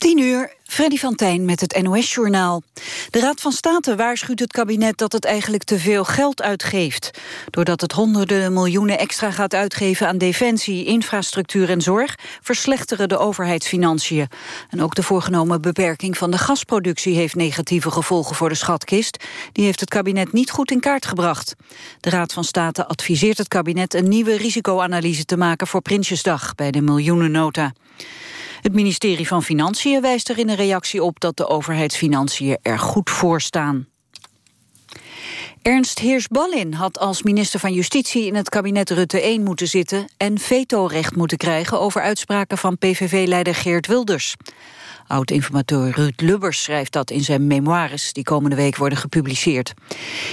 10 uur, Freddy van Tijn met het NOS-journaal. De Raad van State waarschuwt het kabinet dat het eigenlijk te veel geld uitgeeft. Doordat het honderden miljoenen extra gaat uitgeven aan defensie, infrastructuur en zorg, verslechteren de overheidsfinanciën. En ook de voorgenomen beperking van de gasproductie heeft negatieve gevolgen voor de schatkist. Die heeft het kabinet niet goed in kaart gebracht. De Raad van State adviseert het kabinet een nieuwe risicoanalyse te maken voor Prinsjesdag bij de miljoenennota. Het ministerie van Financiën wijst er in een reactie op dat de overheidsfinanciën er goed voor staan. Ernst Heers-Ballin had als minister van Justitie in het kabinet Rutte 1 moeten zitten en vetorecht moeten krijgen over uitspraken van PVV-leider Geert Wilders. Oud-informateur Ruud Lubbers schrijft dat in zijn memoires... die komende week worden gepubliceerd.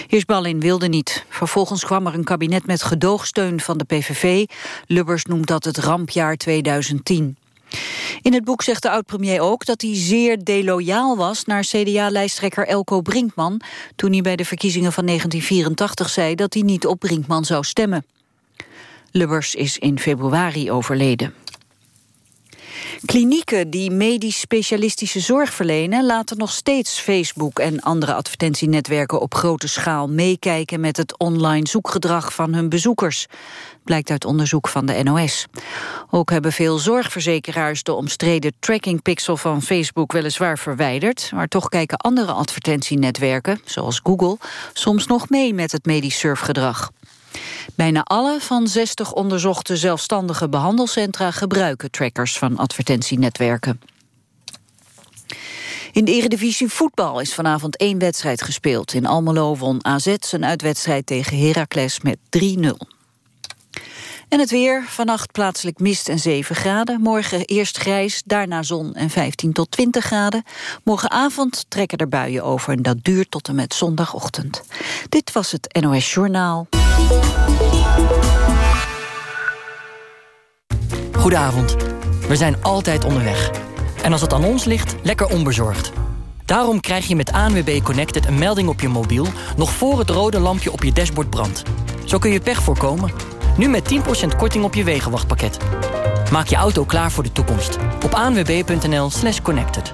Heersballin wilde niet. Vervolgens kwam er een kabinet met gedoogsteun van de PVV. Lubbers noemt dat het rampjaar 2010. In het boek zegt de oud-premier ook dat hij zeer deloyaal was... naar CDA-lijsttrekker Elko Brinkman... toen hij bij de verkiezingen van 1984 zei... dat hij niet op Brinkman zou stemmen. Lubbers is in februari overleden. Klinieken die medisch specialistische zorg verlenen... laten nog steeds Facebook en andere advertentienetwerken op grote schaal meekijken met het online zoekgedrag van hun bezoekers. Blijkt uit onderzoek van de NOS. Ook hebben veel zorgverzekeraars de omstreden trackingpixel van Facebook weliswaar verwijderd, maar toch kijken andere advertentienetwerken, zoals Google, soms nog mee met het medisch surfgedrag. Bijna alle van 60 onderzochte zelfstandige behandelcentra gebruiken trackers van advertentienetwerken. In de Eredivisie voetbal is vanavond één wedstrijd gespeeld. In Almelo won AZ zijn uitwedstrijd tegen Heracles met 3-0. En het weer, vannacht plaatselijk mist en 7 graden. Morgen eerst grijs, daarna zon en 15 tot 20 graden. Morgenavond trekken er buien over en dat duurt tot en met zondagochtend. Dit was het NOS Journaal. Goedenavond. We zijn altijd onderweg. En als het aan ons ligt, lekker onbezorgd. Daarom krijg je met ANWB Connected een melding op je mobiel... nog voor het rode lampje op je dashboard brandt. Zo kun je pech voorkomen. Nu met 10% korting op je wegenwachtpakket. Maak je auto klaar voor de toekomst. Op anwb.nl slash connected.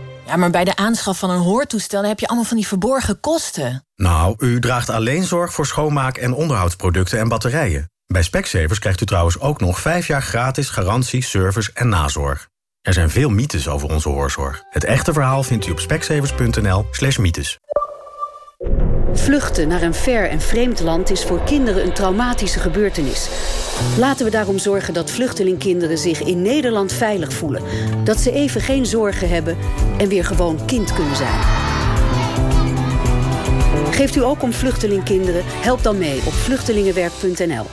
Ja, maar bij de aanschaf van een hoortoestel heb je allemaal van die verborgen kosten. Nou, u draagt alleen zorg voor schoonmaak- en onderhoudsproducten en batterijen. Bij Specsavers krijgt u trouwens ook nog 5 jaar gratis garantie, service en nazorg. Er zijn veel mythes over onze hoorzorg. Het echte verhaal vindt u op specsavers.nl slash mythes. Vluchten naar een ver en vreemd land is voor kinderen een traumatische gebeurtenis. Laten we daarom zorgen dat vluchtelingkinderen zich in Nederland veilig voelen. Dat ze even geen zorgen hebben en weer gewoon kind kunnen zijn. Geeft u ook om vluchtelingkinderen? Help dan mee op vluchtelingenwerk.nl.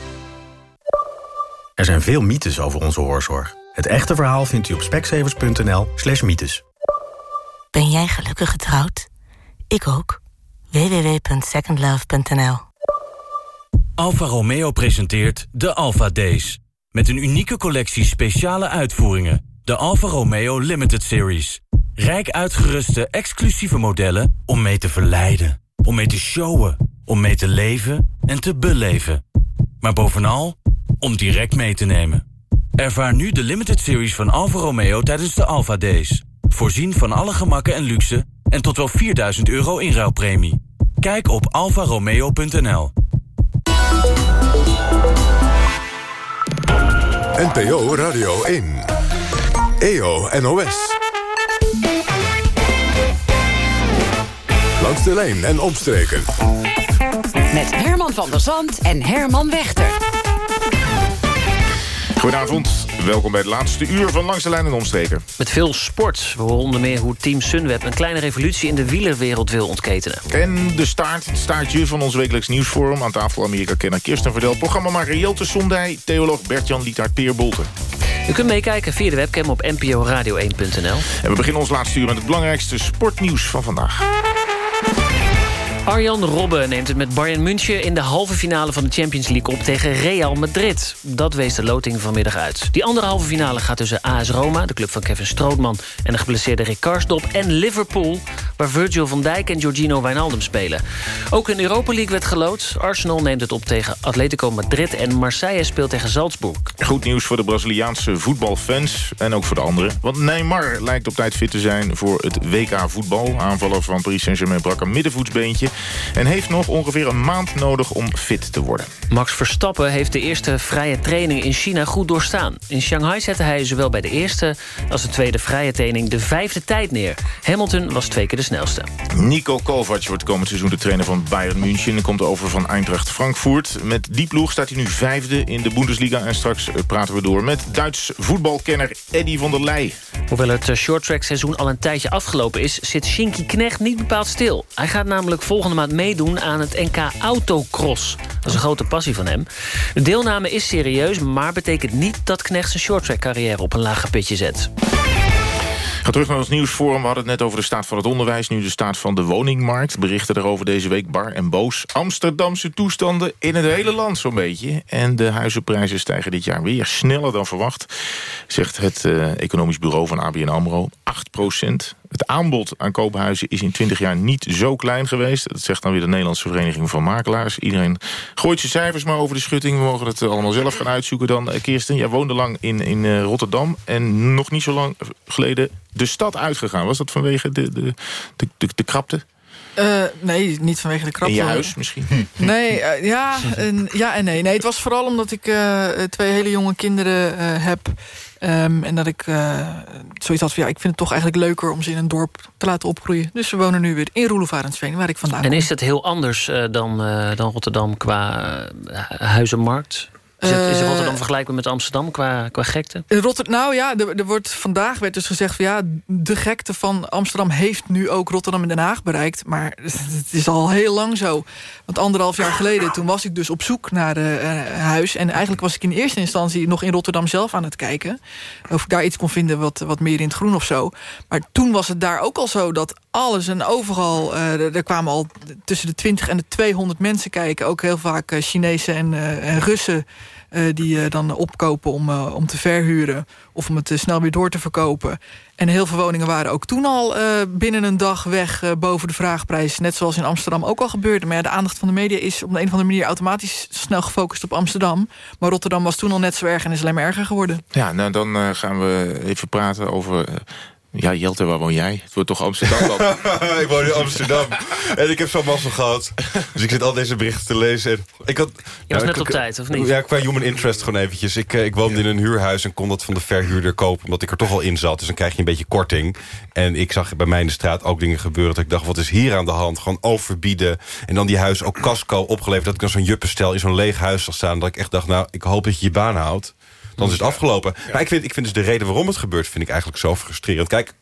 Er zijn veel mythes over onze hoorzorg. Het echte verhaal vindt u op specsavers.nl slash mythes. Ben jij gelukkig getrouwd? Ik ook www.secondlove.nl Alfa Romeo presenteert de Alfa Days. Met een unieke collectie speciale uitvoeringen. De Alfa Romeo Limited Series. Rijk uitgeruste exclusieve modellen om mee te verleiden. Om mee te showen. Om mee te leven en te beleven. Maar bovenal om direct mee te nemen. Ervaar nu de Limited Series van Alfa Romeo tijdens de Alfa Days. Voorzien van alle gemakken en luxe en tot wel 4000 euro inruilpremie. Kijk op alfaromeo.nl. NPO Radio 1. EO NOS. Langs de lijn en omstreken. Met Herman van der Zand en Herman Wechter. Goedenavond. Welkom bij het laatste uur van Langs de Lijn en Omstreken. Met veel sport. We horen onder meer hoe Team Sunweb... een kleine revolutie in de wielerwereld wil ontketenen. En de staart, het staartje van ons wekelijks nieuwsforum... aan tafel Amerika-kenner Kirsten Verdel... programmamaker Jelte Sondij, theoloog Bert-Jan Lietaert Peer Bolten. U kunt meekijken via de webcam op nporadio1.nl. En we beginnen ons laatste uur met het belangrijkste sportnieuws van vandaag. Arjan Robben neemt het met Bayern München... in de halve finale van de Champions League op tegen Real Madrid. Dat wees de loting vanmiddag uit. Die andere halve finale gaat tussen AS Roma, de club van Kevin Strootman... en de geblesseerde Rick en Liverpool... waar Virgil van Dijk en Giorgino Wijnaldum spelen. Ook in Europa League werd geloot. Arsenal neemt het op tegen Atletico Madrid... en Marseille speelt tegen Salzburg. Goed nieuws voor de Braziliaanse voetbalfans en ook voor de anderen. Want Neymar lijkt op tijd fit te zijn voor het WK voetbal. Aanvaller van Paris Saint-Germain brak een middenvoetsbeentje... en heeft nog ongeveer een maand nodig om fit te worden. Max Verstappen heeft de eerste vrije training in China goed doorstaan. In Shanghai zette hij zowel bij de eerste als de tweede vrije training de vijfde tijd neer. Hamilton was twee keer de snelste. Nico Kovac wordt komend seizoen de trainer van Bayern München... en komt over van Eintracht Frankfurt. Met die ploeg staat hij nu vijfde in de Bundesliga... en straks praten we door met Duits voetbalkenner Eddy van der Leij. Hoewel het shorttrack seizoen al een tijdje afgelopen is... zit Shinky Knecht niet bepaald stil. Hij gaat namelijk volgende maand meedoen aan het NK Autocross. Dat is een grote passie van hem. De deelname is serieus, maar betekent niet dat Knecht zijn shorttrack carrière op een lager pitje zet. Ga terug naar ons nieuwsforum. We hadden het net over de staat van het onderwijs. Nu de staat van de woningmarkt. Berichten daarover deze week bar en boos. Amsterdamse toestanden in het hele land zo'n beetje. En de huizenprijzen stijgen dit jaar weer sneller dan verwacht. Zegt het uh, economisch bureau van ABN AMRO. 8 procent. Het aanbod aan koophuizen is in 20 jaar niet zo klein geweest. Dat zegt dan weer de Nederlandse Vereniging van Makelaars. Iedereen gooit zijn cijfers maar over de schutting. We mogen het allemaal zelf gaan uitzoeken dan. Kirsten, jij woonde lang in, in uh, Rotterdam. En nog niet zo lang geleden de stad uitgegaan. Was dat vanwege de, de, de, de, de krapte? Uh, nee, niet vanwege de krapte. In je huis misschien? Nee, uh, ja, en, ja en nee. nee. Het was vooral omdat ik uh, twee hele jonge kinderen heb. Um, en dat ik zoiets had van, ja, ik vind het toch eigenlijk leuker... om ze in een dorp te laten opgroeien. Dus we wonen nu weer in Roelofarensveen, waar ik vandaan En kom. is het heel anders dan, dan Rotterdam qua huizenmarkt? Is, het, is Rotterdam vergelijkbaar met Amsterdam qua, qua gekte? Rotterdam, nou ja, er, er, wordt, vandaag werd dus gezegd... Van, ja, de gekte van Amsterdam heeft nu ook Rotterdam en Den Haag bereikt. Maar het is al heel lang zo. Want anderhalf jaar geleden, toen was ik dus op zoek naar uh, huis. En eigenlijk was ik in eerste instantie nog in Rotterdam zelf aan het kijken. Of ik daar iets kon vinden wat, wat meer in het groen of zo. Maar toen was het daar ook al zo dat alles en overal... Uh, er kwamen al tussen de 20 en de 200 mensen kijken. Ook heel vaak uh, Chinezen en, uh, en Russen... Die dan opkopen om, om te verhuren... of om het snel weer door te verkopen. En heel veel woningen waren ook toen al binnen een dag weg... boven de vraagprijs, net zoals in Amsterdam ook al gebeurde. Maar ja, de aandacht van de media is op de een of andere manier... automatisch snel gefocust op Amsterdam. Maar Rotterdam was toen al net zo erg en is alleen maar erger geworden. Ja, nou dan gaan we even praten over... Ja, Jelte, waar woon jij? Het wordt toch Amsterdam dan? ik woon in Amsterdam. en ik heb zo'n mazzel gehad. Dus ik zit al deze berichten te lezen. En ik had, Je was net ik, op tijd, of niet? Ja, qua human interest gewoon eventjes. Ik, ik woonde ja. in een huurhuis en kon dat van de verhuurder kopen... omdat ik er toch al in zat. Dus dan krijg je een beetje korting. En ik zag bij mij in de straat ook dingen gebeuren... dat ik dacht, wat is hier aan de hand? Gewoon overbieden. En dan die huis ook casco opgeleverd. Dat ik dan zo'n juppenstel in zo'n leeg huis zag staan. Dat ik echt dacht, nou, ik hoop dat je je baan houdt. Dan is het afgelopen. Ja. Maar ik vind, ik vind dus de reden waarom het gebeurt... vind ik eigenlijk zo frustrerend. Kijk,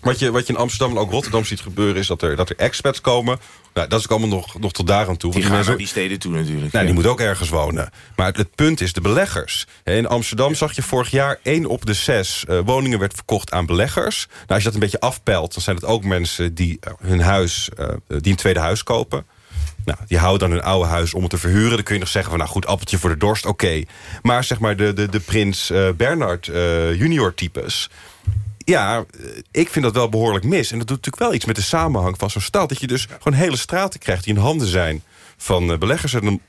wat je, wat je in Amsterdam en ook Rotterdam ziet gebeuren... is dat er, dat er expats komen. Nou, dat is ook allemaal nog, nog tot daar aan toe. Die gaan naar die steden toe natuurlijk. Nou, die moet ook ergens wonen. Maar het, het, punt is de beleggers. In Amsterdam zag je vorig jaar... één op de zes uh, woningen werd verkocht aan beleggers. Nou, als je dat een beetje afpelt... dan zijn het ook mensen die hun huis, uh, die een tweede huis kopen. Nou, die houden dan hun oude huis om het te verhuren. Dan kun je nog zeggen van, nou goed, appeltje voor de dorst, oké. Maar zeg maar de, de, de prins uh, Bernard junior types... Ja, ik vind dat wel behoorlijk mis. En dat doet natuurlijk wel iets met de samenhang van zo'n stad. Dat je dus gewoon hele straten krijgt die in handen zijn van beleggers. En dan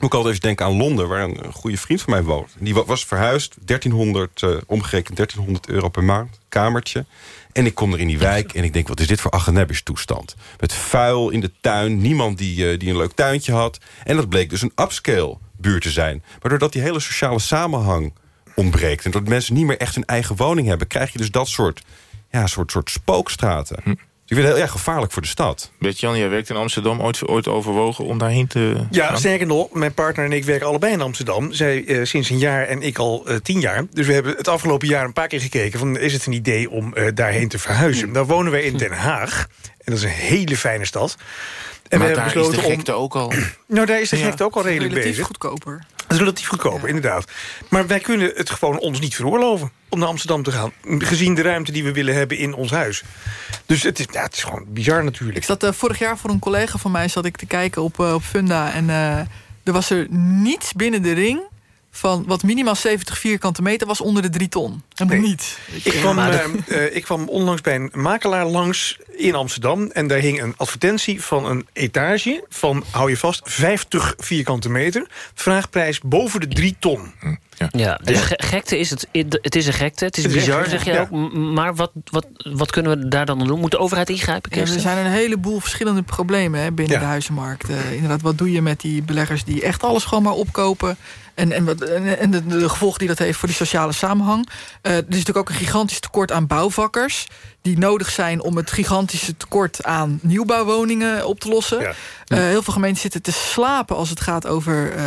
moet ik altijd even denken aan Londen, waar een goede vriend van mij woont. Die was verhuisd, 1300, uh, omgerekend 1300 euro per maand, kamertje. En ik kom er in die wijk en ik denk, wat is dit voor agenebbisch toestand? Met vuil in de tuin, niemand die, uh, die een leuk tuintje had. En dat bleek dus een upscale buurt te zijn. Waardoor dat die hele sociale samenhang ontbreekt... en dat mensen niet meer echt hun eigen woning hebben... krijg je dus dat soort, ja, soort, soort spookstraten. Hm. Ik vind het heel erg gevaarlijk voor de stad. Bert-Jan, jij werkt in Amsterdam. Ooit, ooit overwogen om daarheen te Ja, gaan? sterker nog, mijn partner en ik werken allebei in Amsterdam. Zij eh, sinds een jaar en ik al eh, tien jaar. Dus we hebben het afgelopen jaar een paar keer gekeken... van is het een idee om eh, daarheen te verhuizen. Nou wonen wij in Den Haag. En dat is een hele fijne stad. En maar we daar hebben is de besloten gekte om... ook al. Nou, daar is de Ja. gekte ook al redelijk Relatief bezig. goedkoper. Dat is relatief goedkoper, inderdaad. Maar wij kunnen het gewoon ons niet veroorloven om naar Amsterdam te gaan. Gezien de ruimte die we willen hebben in ons huis. Dus het is, ja, het is gewoon bizar natuurlijk. Ik zat eh, vorig jaar voor een collega van mij zat ik te kijken op, eh, op Funda. En eh, er was er niets binnen de ring van wat minimaal 70 vierkante meter was onder de 3 ton. Helemaal Nee. niet. Ik kwam, eh, eh, ik kwam onlangs bij een makelaar langs in Amsterdam... en daar hing een advertentie van een etage van, hou je vast, 50 vierkante meter. Vraagprijs boven de 3 ton. Ja, de ge- gekte is het. Het is een gekte. Het is bizar, zeg je ja. ook. Maar wat, wat, wat kunnen we daar dan aan doen? Moet de overheid ingrijpen, Ja, er zijn een heleboel verschillende problemen hè, binnen Ja. de huizenmarkt. Eh, inderdaad, wat doe je met die beleggers die echt alles gewoon maar opkopen? En, en, wat, en, de, de gevolgen die dat heeft voor die sociale samenhang. Eh, er is natuurlijk ook een gigantisch tekort aan bouwvakkers... die nodig zijn om het gigantische tekort aan nieuwbouwwoningen op te lossen. Eh, heel veel gemeenten zitten te slapen als het gaat over eh,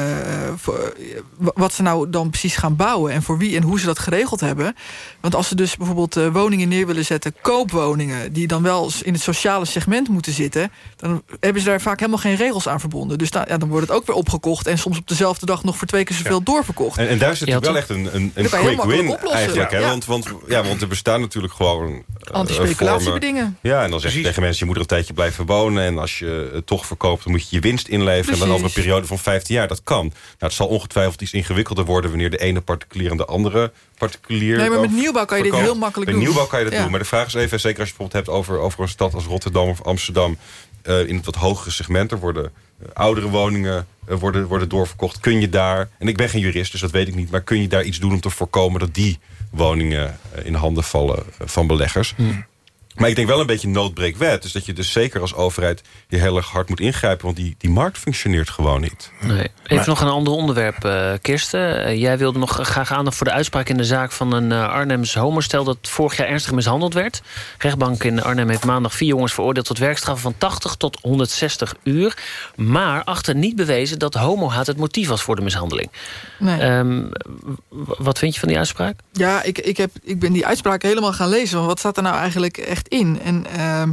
voor, eh, wat ze nou dan precies gaan bouwen... en voor wie en hoe ze dat geregeld hebben. Want als ze dus bijvoorbeeld eh, woningen neer willen zetten... koopwoningen, die dan wel in het sociale segment moeten zitten... dan hebben ze daar vaak helemaal geen regels aan verbonden. Dus dan, ja, dan wordt het ook weer opgekocht... en soms op dezelfde dag nog voor twee keer zoveel doorverkocht. En, en daar zit wel echt een, een, een quick win eigenlijk. Hè? Want, want, ja, want er bestaan natuurlijk gewoon... eh. Ja, en dan zeg je tegen mensen... je moet er een tijdje blijven wonen... en als je het toch verkoopt, dan moet je je winst inleveren... en dan over een periode van 15 jaar. Dat kan. Nou, het zal ongetwijfeld iets ingewikkelder worden... wanneer de ene particulier en de andere particulier... Nee, maar met nieuwbouw kan je dit heel makkelijk Met doen. nieuwbouw kan je dat Ja. doen. Maar de vraag is even, zeker als je bijvoorbeeld hebt over, over een stad als Rotterdam of Amsterdam... eh, in het wat hogere segment, er worden eh, oudere woningen worden, worden doorverkocht. Kun je daar, en ik ben geen jurist, dus dat weet ik niet... maar kun je daar iets doen om te voorkomen dat die woningen eh, in handen vallen eh, van beleggers? Maar ik denk wel een beetje noodbreekwet. Dus dat je dus zeker als overheid hier heel erg hard moet ingrijpen... want die, die markt functioneert gewoon niet. Nee. Even Maar- nog een ander onderwerp, eh, Kirsten. Eh, jij wilde nog graag aandacht voor de uitspraak in de zaak van een uh, Arnhems homostel... dat vorig jaar ernstig mishandeld werd. Rechtbank in Arnhem heeft maandag vier jongens veroordeeld... tot werkstraffen van 80 tot 160 uur. Maar achter niet bewezen dat homohaat het motief was voor de mishandeling. Nee. Ehm, wat vind je van die uitspraak? Ja, ik, ik, heb, ik ben die uitspraak helemaal gaan lezen. Want wat staat er nou eigenlijk echt in? En ehm,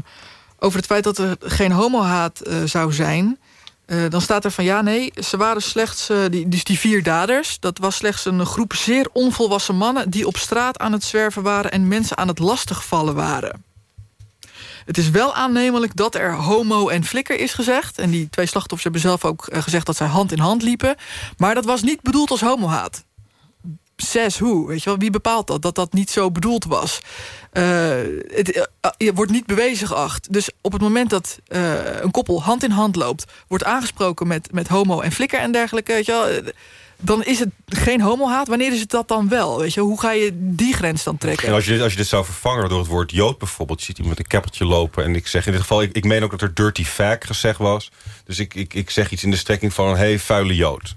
over het feit dat er geen homohaat eh, zou zijn... eh, dan staat er van ja, nee, ze waren slechts... eh, die, dus die vier daders, dat was slechts een groep zeer onvolwassen mannen... die op straat aan het zwerven waren en mensen aan het lastigvallen waren. Het is wel aannemelijk dat er homo en flikker is gezegd. En die twee slachtoffers hebben zelf ook gezegd dat zij hand in hand liepen. Maar dat was niet bedoeld als homohaat says who, weet je wel? Wie bepaalt dat, dat dat niet zo bedoeld was? Eh, het eh, je wordt niet bewezen geacht. Dus op het moment dat eh, een koppel hand in hand loopt... wordt aangesproken met, met homo en flikker en dergelijke... Weet je wel, dan is het geen homohaat. Wanneer is het dat dan wel? Weet je? Hoe ga je die grens dan trekken? En als je, als je dit zou vervangen door het woord jood bijvoorbeeld... ziet iemand met een keppeltje lopen en ik zeg in dit geval... ik, ik meen ook dat er dirty fag gezegd was. Dus ik, ik, ik zeg iets in de strekking van... hey, vuile jood.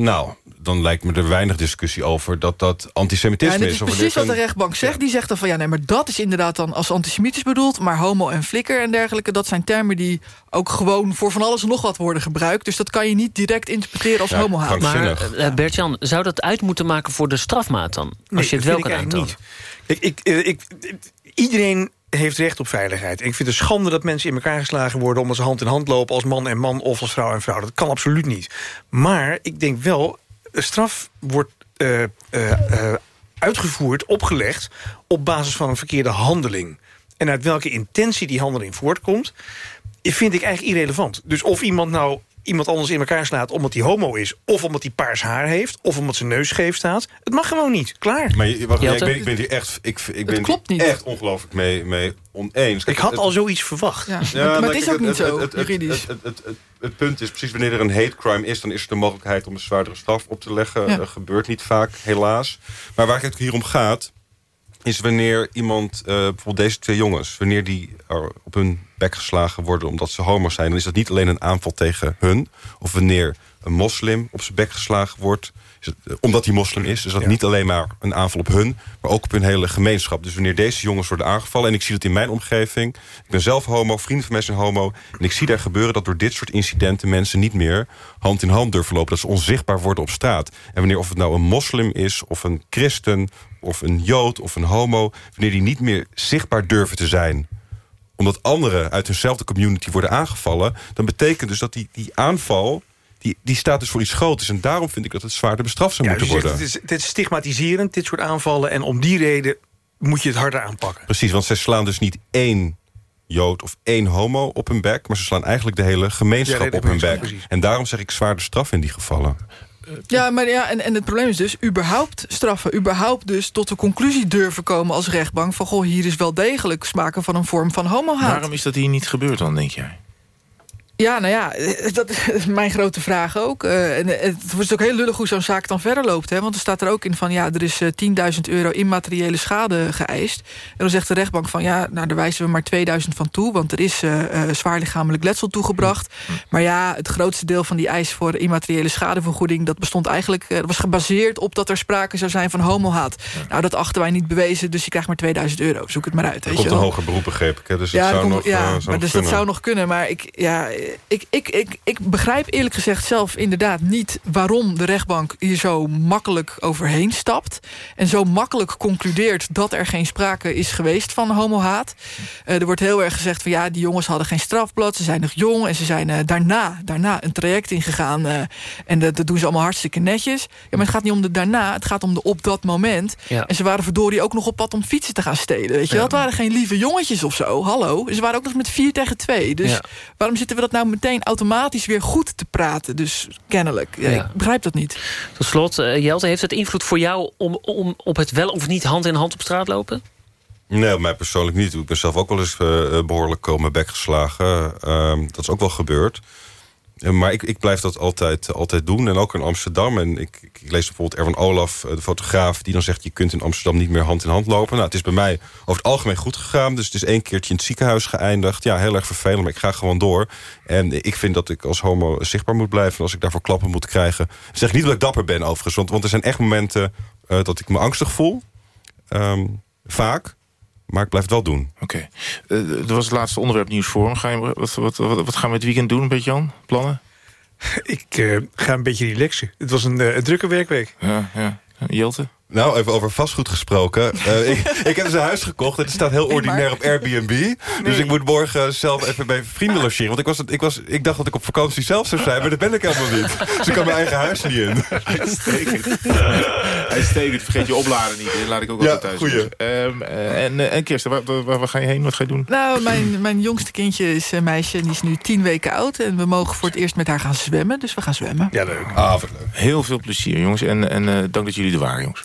Nou, dan lijkt me er weinig discussie over dat dat Ja, antisemitisme en is. is Of precies dit wat de rechtbank zegt. Die zegt dan van ja, nee, maar dat is inderdaad dan als antisemitisch bedoeld. Maar homo en flikker en dergelijke, dat zijn termen die ook gewoon voor van alles en nog wat worden gebruikt. Dus dat kan je niet direct interpreteren als homohaat. Maar uh, Bert-Jan, zou dat uit moeten maken voor de strafmaat dan? Als Nee, je het wel kan aantonen. Ik, ik, eh, ik, iedereen heeft recht op veiligheid. Ik vind het schande dat mensen in elkaar geslagen worden... omdat ze hand in hand lopen als man en man of als vrouw en vrouw. Dat kan absoluut niet. Maar ik denk wel, straf wordt uh, uh, uh, uitgevoerd, opgelegd... op basis van een verkeerde handeling. En uit welke intentie die handeling voortkomt... vind ik eigenlijk irrelevant. Dus of iemand nou iemand anders in elkaar slaat omdat hij homo is... of omdat hij paars haar heeft, of omdat zijn neus scheef staat. Het mag gewoon niet, klaar. Maar wacht, ja, ik, ben, ik ben hier echt, ik, ik ben klopt niet. echt ongelooflijk mee, mee oneens. ik had al zoiets verwacht. Ja, maar, maar het is ook niet zo, juridisch. Het, het, het, het, punt is precies wanneer er een hate crime is... dan is er de mogelijkheid om een zwaardere straf op te leggen. Ja. Dat gebeurt niet vaak, helaas. Maar waar het hier om gaat is wanneer iemand, uh, bijvoorbeeld deze twee jongens... wanneer die er op hun bek geslagen worden omdat ze homo zijn... dan is dat niet alleen een aanval tegen hun. Of wanneer een moslim op zijn bek geslagen wordt... Het, eh, omdat hij moslim is, is dat niet alleen maar een aanval op hun... maar ook op hun hele gemeenschap. Dus wanneer deze jongens worden aangevallen... en ik zie dat in mijn omgeving... ik ben zelf homo, vrienden van mij zijn homo... en ik zie daar gebeuren dat door dit soort incidenten... mensen niet meer hand in hand durven lopen. Dat ze onzichtbaar worden op straat. En wanneer of het nou een moslim is, of een christen... of een jood, of een homo... wanneer die niet meer zichtbaar durven te zijn omdat anderen uit hunzelfde community worden aangevallen... dan betekent dus dat die, die aanval die, die staat dus voor iets groots. En daarom vind ik dat het zwaarder bestraft zou moeten worden. Het is, het is stigmatiserend, dit soort aanvallen. En om die reden moet je het harder aanpakken. Precies, want zij slaan dus niet één jood of één homo op hun bek... maar ze slaan eigenlijk de hele gemeenschap op hun bek. En daarom zeg ik zwaarder straf in die gevallen. Ja, maar ja, en, en het probleem is dus überhaupt straffen. Überhaupt dus tot de conclusie durven komen als rechtbank... van goh, hier is wel degelijk sprake van een vorm van homohaat. Waarom is dat hier niet gebeurd dan, denk jij? Ja, nou ja, eh, dat is mijn grote vraag ook. Uh, en het wordt ook heel lullig hoe zo'n zaak dan verder loopt. Hè? Want er staat er ook in van, ja, er is uh, eh, 10.000 euro immateriële schade geëist. En dan zegt de rechtbank van, ja, nou, daar wijzen we maar 2000 van toe. Want er is uh, zwaar lichamelijk letsel toegebracht. Maar ja, het grootste deel van die eis voor immateriële schadevergoeding... dat bestond eigenlijk, dat was gebaseerd op dat er sprake zou zijn van homohaat. Nou, dat achten wij niet bewezen, dus je krijgt maar 2000 euro. Zoek het maar uit. Er komt een hoger beroep, begreep ik. Hè? Dus ja, zou nog, ja, maar dus dat zou nog kunnen. Maar ik, ja ik, ik, ik, ik begrijp eerlijk gezegd zelf inderdaad niet... waarom de rechtbank hier zo makkelijk overheen stapt... en zo makkelijk concludeert dat er geen sprake is geweest van homohaat. Uh, er wordt heel erg gezegd van ja, die jongens hadden geen strafblad... ze zijn nog jong en ze zijn uh, daarna, daarna een traject ingegaan... Uh, en dat, dat, doen ze allemaal hartstikke netjes. Ja, maar het gaat niet om de daarna, het gaat om de op dat moment. Ja. En ze waren verdorie ook nog op pad om fietsen te gaan stelen. Weet je? Ja. Dat waren geen lieve jongetjes of zo, hallo. Ze waren ook nog met vier tegen twee. Dus waarom zitten we dat nou meteen automatisch weer goed te praten. Dus kennelijk. Ja, Ik begrijp dat niet. Tot slot, uh, Jelte, heeft het invloed voor jou... Om, om op het wel of niet hand in hand op straat lopen? Nee, mij persoonlijk niet. Ik ben zelf ook wel eens uh, behoorlijk komen bek geslagen. Uh, dat is ook wel gebeurd. Maar ik, ik blijf dat altijd, altijd doen. En ook in Amsterdam. En ik, ik lees bijvoorbeeld Erwin Olaf, de fotograaf... die dan zegt, je kunt in Amsterdam niet meer hand in hand lopen. Nou, het is bij mij over het algemeen goed gegaan. Dus het is één keertje in het ziekenhuis geëindigd. Ja, heel erg vervelend, maar ik ga gewoon door. En ik vind dat ik als homo zichtbaar moet blijven. En als ik daarvoor klappen moet krijgen... zeg niet dat ik dapper ben overigens. Want, want er zijn echt momenten uh, dat ik me angstig voel. Um, vaak. Maar ik blijf het wel doen. Oké. Okay. Uh, dat was het laatste onderwerp nieuwsforum. Ga je, wat, wat, wat, wat gaan we het weekend doen, beetje Jan? Plannen? Ik uh, ga een beetje relaxen. Het was een, uh, een drukke werkweek. Ja, ja. Jelte? Nou, even over vastgoed gesproken. Uh, ik, ik, heb dus een huis gekocht en het staat heel ordinair op Airbnb. Dus ik moet morgen zelf even bij vrienden logeren. Want ik, was, ik, was, ik dacht dat ik op vakantie zelf zou zijn, maar dat ben ik helemaal niet. Dus ik kan mijn eigen huis niet in. Hij stekend. Vergeet je opladen niet. laat ik ook ja, altijd thuis. Goeie. Um, en, en Kirsten, waar, waar, waar, ga je heen? Wat ga je doen? Nou, mijn, mijn jongste kindje is een meisje. Die is nu tien weken oud. En we mogen voor het eerst met haar gaan zwemmen. Dus we gaan zwemmen. Ja, leuk. Ah, leuk. Heel veel plezier, jongens. En, en uh, dank dat jullie er waren, jongens.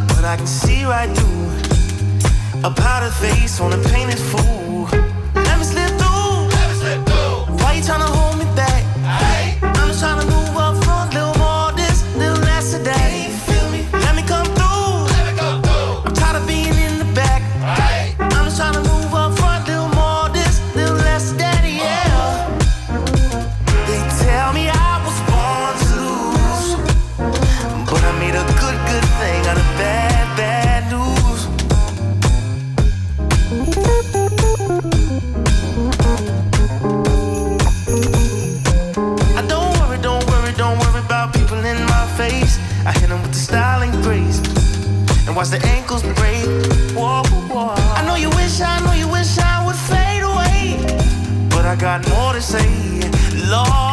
but I can see right through a powder face on a painted fool. Break. Whoa, whoa. I know you wish, I know you wish I would fade away, but I got more to say. Lord,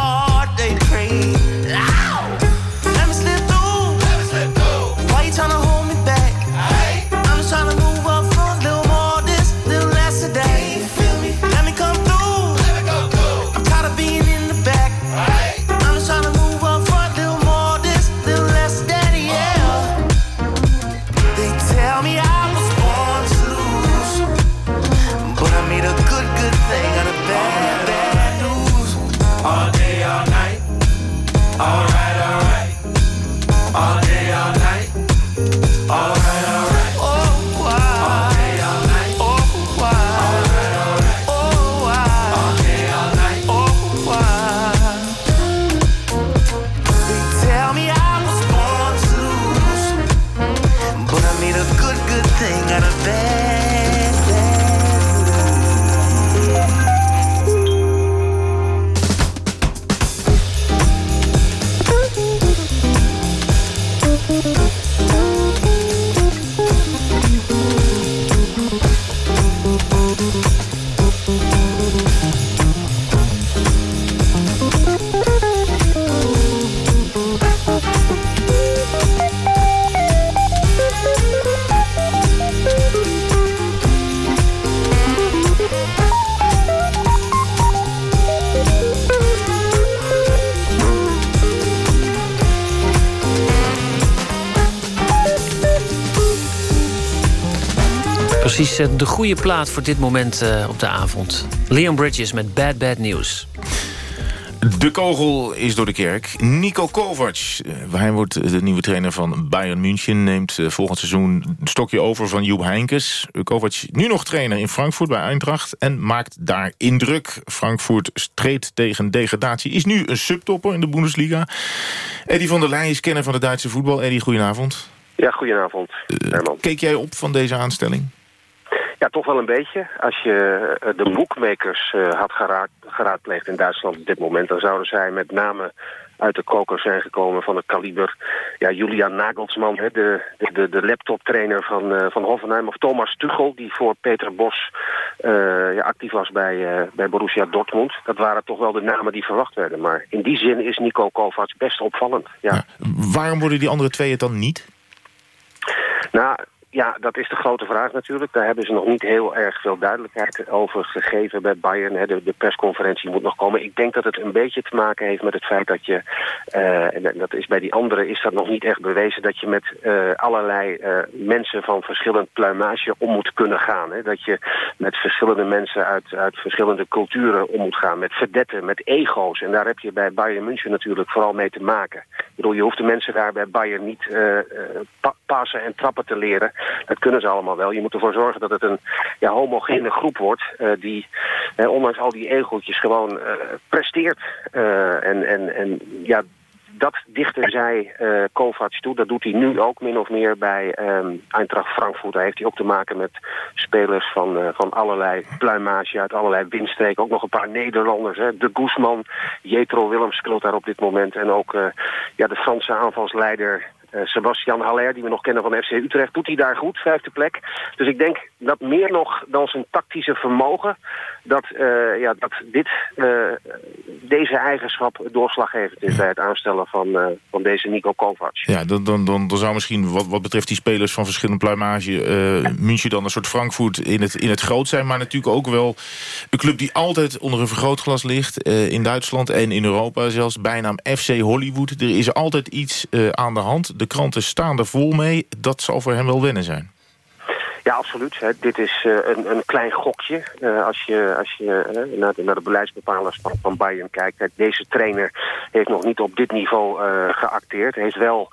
zet de goede plaat voor dit moment uh, op de avond. Leon Bridges met Bad Bad News. De kogel is door de kerk. Nico Kovac, eh, hij wordt de nieuwe trainer van Bayern München... neemt eh, volgend seizoen een stokje over van Joep Heinkes. Kovac nu nog trainer in Frankfurt bij Eintracht... en maakt daar indruk. Frankfurt streed tegen degradatie. Is nu een subtopper in de Bundesliga. Eddie van der Leyen is kenner van de Duitse voetbal. Eddie, goedenavond. Ja, goedenavond. Uh, keek jij op van deze aanstelling? Ja, toch wel een beetje. Als je eh, de boekmakers uh, had geraad, geraadpleegd in Duitsland op dit moment... dan zouden zij met name uit de koker zijn gekomen van het kaliber... Ja, Julian Nagelsman, hè, de, de, de laptoptrainer van, uh, van Hoffenheim... of Thomas Tuchel, die voor Peter Bos ja, actief was bij, bij Borussia Dortmund. Dat waren toch wel de namen die verwacht werden. Maar in die zin is Nico Kovac best opvallend. Ja. ja waarom worden die andere twee het dan niet? Nou, ja, dat is de grote vraag natuurlijk. Daar hebben ze nog niet heel erg veel duidelijkheid over gegeven bij Bayern. De, de persconferentie moet nog komen. Ik denk dat het een beetje te maken heeft met het feit dat je... Uh, en dat is bij die anderen is dat nog niet echt bewezen... dat je met uh, allerlei uh, mensen van verschillend pluimage om moet kunnen gaan. Hè? Dat je met verschillende mensen uit, uit verschillende culturen om moet gaan. Met verdetten, met ego's. En daar heb je bij Bayern München natuurlijk vooral mee te maken. Ik bedoel, je hoeft de mensen daar bij Bayern niet pa passen en trappen te leren... Dat kunnen ze allemaal wel. Je moet ervoor zorgen dat het een ja, homogene groep wordt... Uh, die uh, ondanks al die egeltjes gewoon uh, presteert. en, en, en ja, dat dichter zij uh, toe. Dat doet hij nu ook min of meer bij um, Eintracht Frankfurt. Daar heeft hij ook te maken met spelers van, van allerlei pluimage uit allerlei windstreken. Ook nog een paar Nederlanders. Hè. De Guzman, Jetro Willems speelt daar op dit moment. En ook ja, de Franse aanvalsleider uh, Sebastian Haller, die we nog kennen van FC Utrecht, doet hij daar goed, vijfde plek. Dus ik denk dat meer nog dan zijn tactische vermogen... dat, uh, ja, dat dit, uh, deze eigenschap doorslaggevend is bij het aanstellen van, van deze Nico Kovac. Ja, dan, dan, dan, dan zou misschien wat, wat betreft die spelers van verschillende pluimage... München dan een soort Frankfurt in het, in het groot zijn... maar natuurlijk ook wel een club die altijd onder een vergrootglas ligt... in Duitsland en in Europa zelfs, bijnaam FC Hollywood. Er is altijd iets aan de hand de kranten staan er vol mee. Dat zal voor hem wel wennen zijn. Ja, absoluut. Hè. Dit is uh, een, een klein gokje. Uh, als je, als je uh, naar, de, naar de beleidsbepalers van, van Bayern kijkt. Deze trainer heeft nog niet op dit niveau geacteerd. Hij heeft wel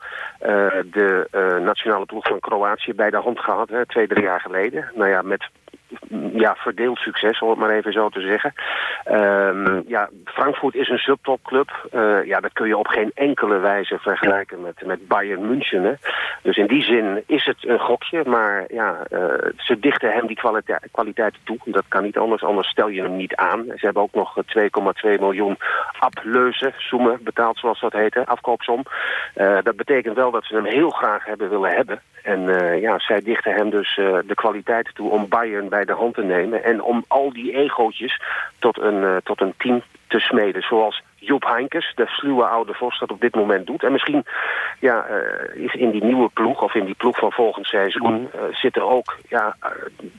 de nationale ploeg van Kroatië bij de hand gehad. Hè, twee, drie jaar geleden. Nou ja, met ja, verdeeld succes, om het maar even zo te zeggen. Um, ja, Frankfurt is een subtopclub. Uh, ja, dat kun je op geen enkele wijze vergelijken met, met Bayern München. Hè. Dus in die zin is het een gokje, maar ja, uh, ze dichten hem die kwalite kwaliteiten toe. Dat kan niet anders, anders stel je hem niet aan. Ze hebben ook nog 2,2 miljoen ableuzen, zoemen betaald zoals dat heet, afkoopsom. Uh, dat betekent wel dat ze hem heel graag hebben willen hebben. En ja, zij dichten hem dus de kwaliteiten toe om Bayern bij de hand te nemen. En om al die egootjes tot een, uh, tot een team te smeden. Zoals Joep Heinkes, de sluwe oude vos, dat op dit moment doet. En misschien ja, uh, is in die nieuwe ploeg, of in die ploeg van volgend seizoen... Uh, zitten ook ja, uh,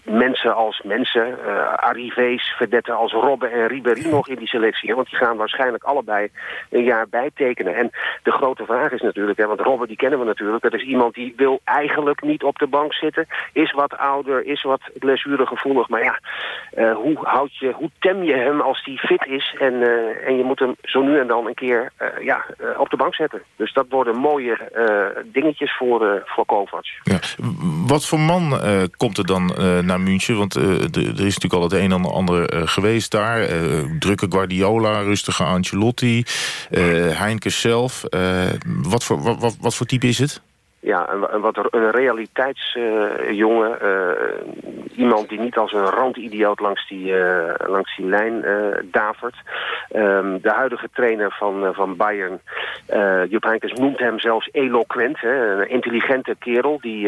mensen als mensen, arrivés, verdetten als Robben en Ribéry nog in die selectie. Want die gaan waarschijnlijk allebei een jaar bijtekenen. En de grote vraag is natuurlijk, hè, want Robben die kennen we natuurlijk... dat is iemand die wil eigenlijk niet op de bank zitten. Is wat ouder, is wat blessuregevoelig. Maar ja, hoe, houd je, hoe tem je hem als die fit is... en, en je moet hem zo nu en dan een keer uh, ja, uh, op de bank zetten. Dus dat worden mooie uh, dingetjes voor, voor Kovac. Ja. Wat voor man komt er dan naar München? Want er is natuurlijk al het een en ander geweest daar. drukke Guardiola, rustige Ancelotti, Heinkes zelf. wat, voor, wat, wat voor type is het? Ja, een, wat een realiteitsjongen. Uh, uh, iemand die niet als een randidioot langs die, uh, langs die lijn davert. Um, de huidige trainer van, van Bayern, Heynckes, noemt hem zelfs eloquent. Hè, een intelligente kerel die,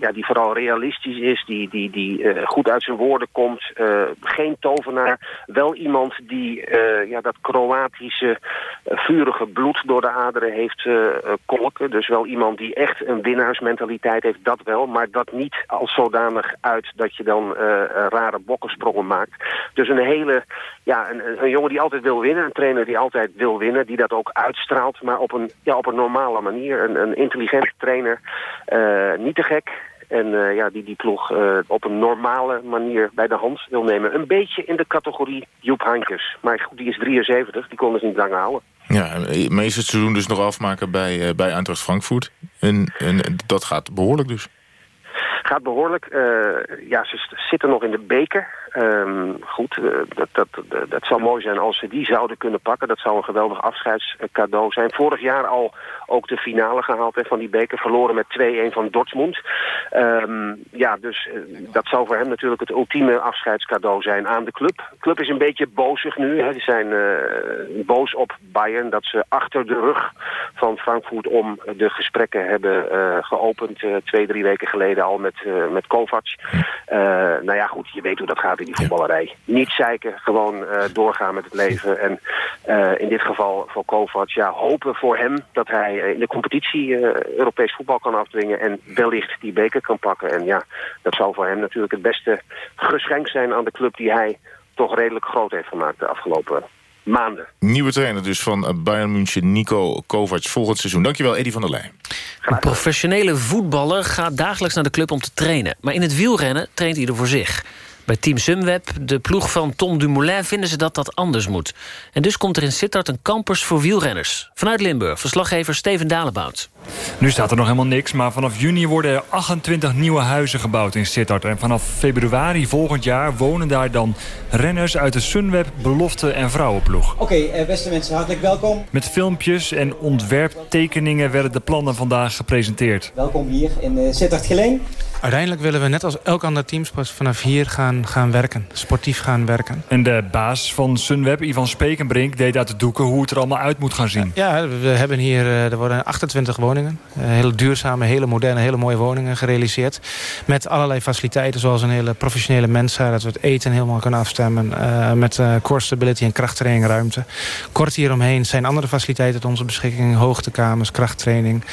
ja, die vooral realistisch is. Die, die, die goed uit zijn woorden komt. geen tovenaar. Wel iemand die ja, dat Kroatische vurige bloed door de aderen heeft kolken. Dus wel iemand die echt een winnaarsmentaliteit heeft, dat wel. Maar dat niet als zodanig uit dat je dan uh, rare bokkensprongen maakt. Dus een hele, ja, een, een, jongen die altijd wil winnen. Een trainer die altijd wil winnen. Die dat ook uitstraalt, maar op een, ja, op een normale manier. Een, een intelligente trainer. Uh, niet te gek. En eh, ja, die die ploeg eh, op een normale manier bij de hand wil nemen. Een beetje in de categorie Joep Heinkes. Maar goed, die is 73, die kon dus niet lang houden. Ja, meestal het seizoen dus nog afmaken bij, uh, bij Eintracht Frankfurt. En, en dat gaat behoorlijk dus. Gaat behoorlijk. ja, ze zitten nog in de beker. Um, goed, uh, dat, dat, dat, zou mooi zijn als ze die zouden kunnen pakken. Dat zou een geweldig afscheidscadeau zijn. Vorig jaar al ook de finale gehaald hè, van die beker. Verloren met 2-1 van Dortmund. Um, ja, dus uh, dat zou voor hem natuurlijk het ultieme afscheidscadeau zijn aan de club. De club is een beetje bozig nu. Hè. Ze zijn uh, boos op Bayern dat ze achter de rug van Frankfurt om de gesprekken hebben geopend. twee, drie weken geleden al met, met Kovac. nou ja, goed, je weet hoe dat gaat in die voetballerij. Niet zeiken, gewoon uh, doorgaan met het leven. En uh, in dit geval voor Kovac, ja, hopen voor hem dat hij in de competitie uh, Europees voetbal kan afdwingen en wellicht die beker kan pakken. En ja, dat zou voor hem natuurlijk het beste geschenk zijn aan de club die hij toch redelijk groot heeft gemaakt de afgelopen maanden. Nieuwe trainer dus van Bayern München, Nico Kovac, volgend seizoen. Dankjewel, Eddie van der Leyen. Een professionele voetballer gaat dagelijks naar de club om te trainen. Maar in het wielrennen traint ieder voor zich. Bij Team Sunweb, de ploeg van Tom Dumoulin, vinden ze dat dat anders moet. En dus komt er in Sittard een campus voor wielrenners. Vanuit Limburg, verslaggever Steven Dalebout. Nu staat er nog helemaal niks, maar vanaf juni worden er 28 nieuwe huizen gebouwd in Sittard. En vanaf februari volgend jaar wonen daar dan renners uit de Sunweb belofte en vrouwenploeg. Oké, okay, beste mensen, hartelijk welkom. Met filmpjes en ontwerptekeningen werden de plannen vandaag gepresenteerd. Welkom hier in uh, Sittard Geleen. Uiteindelijk willen we net als elk ander team vanaf hier gaan, gaan werken. Sportief gaan werken. En de baas van Sunweb, Ivan Spekenbrink, deed uit de doeken hoe het er allemaal uit moet gaan zien. Ja, we hebben hier, er worden 28 woningen. Hele duurzame, hele moderne, hele mooie woningen gerealiseerd. Met allerlei faciliteiten zoals een hele professionele mensa. Dat we het eten helemaal kunnen afstemmen. Uh, met core stability en krachttrainingruimte. Kort hieromheen zijn andere faciliteiten tot onze beschikking. Hoogtekamers, krachttraining.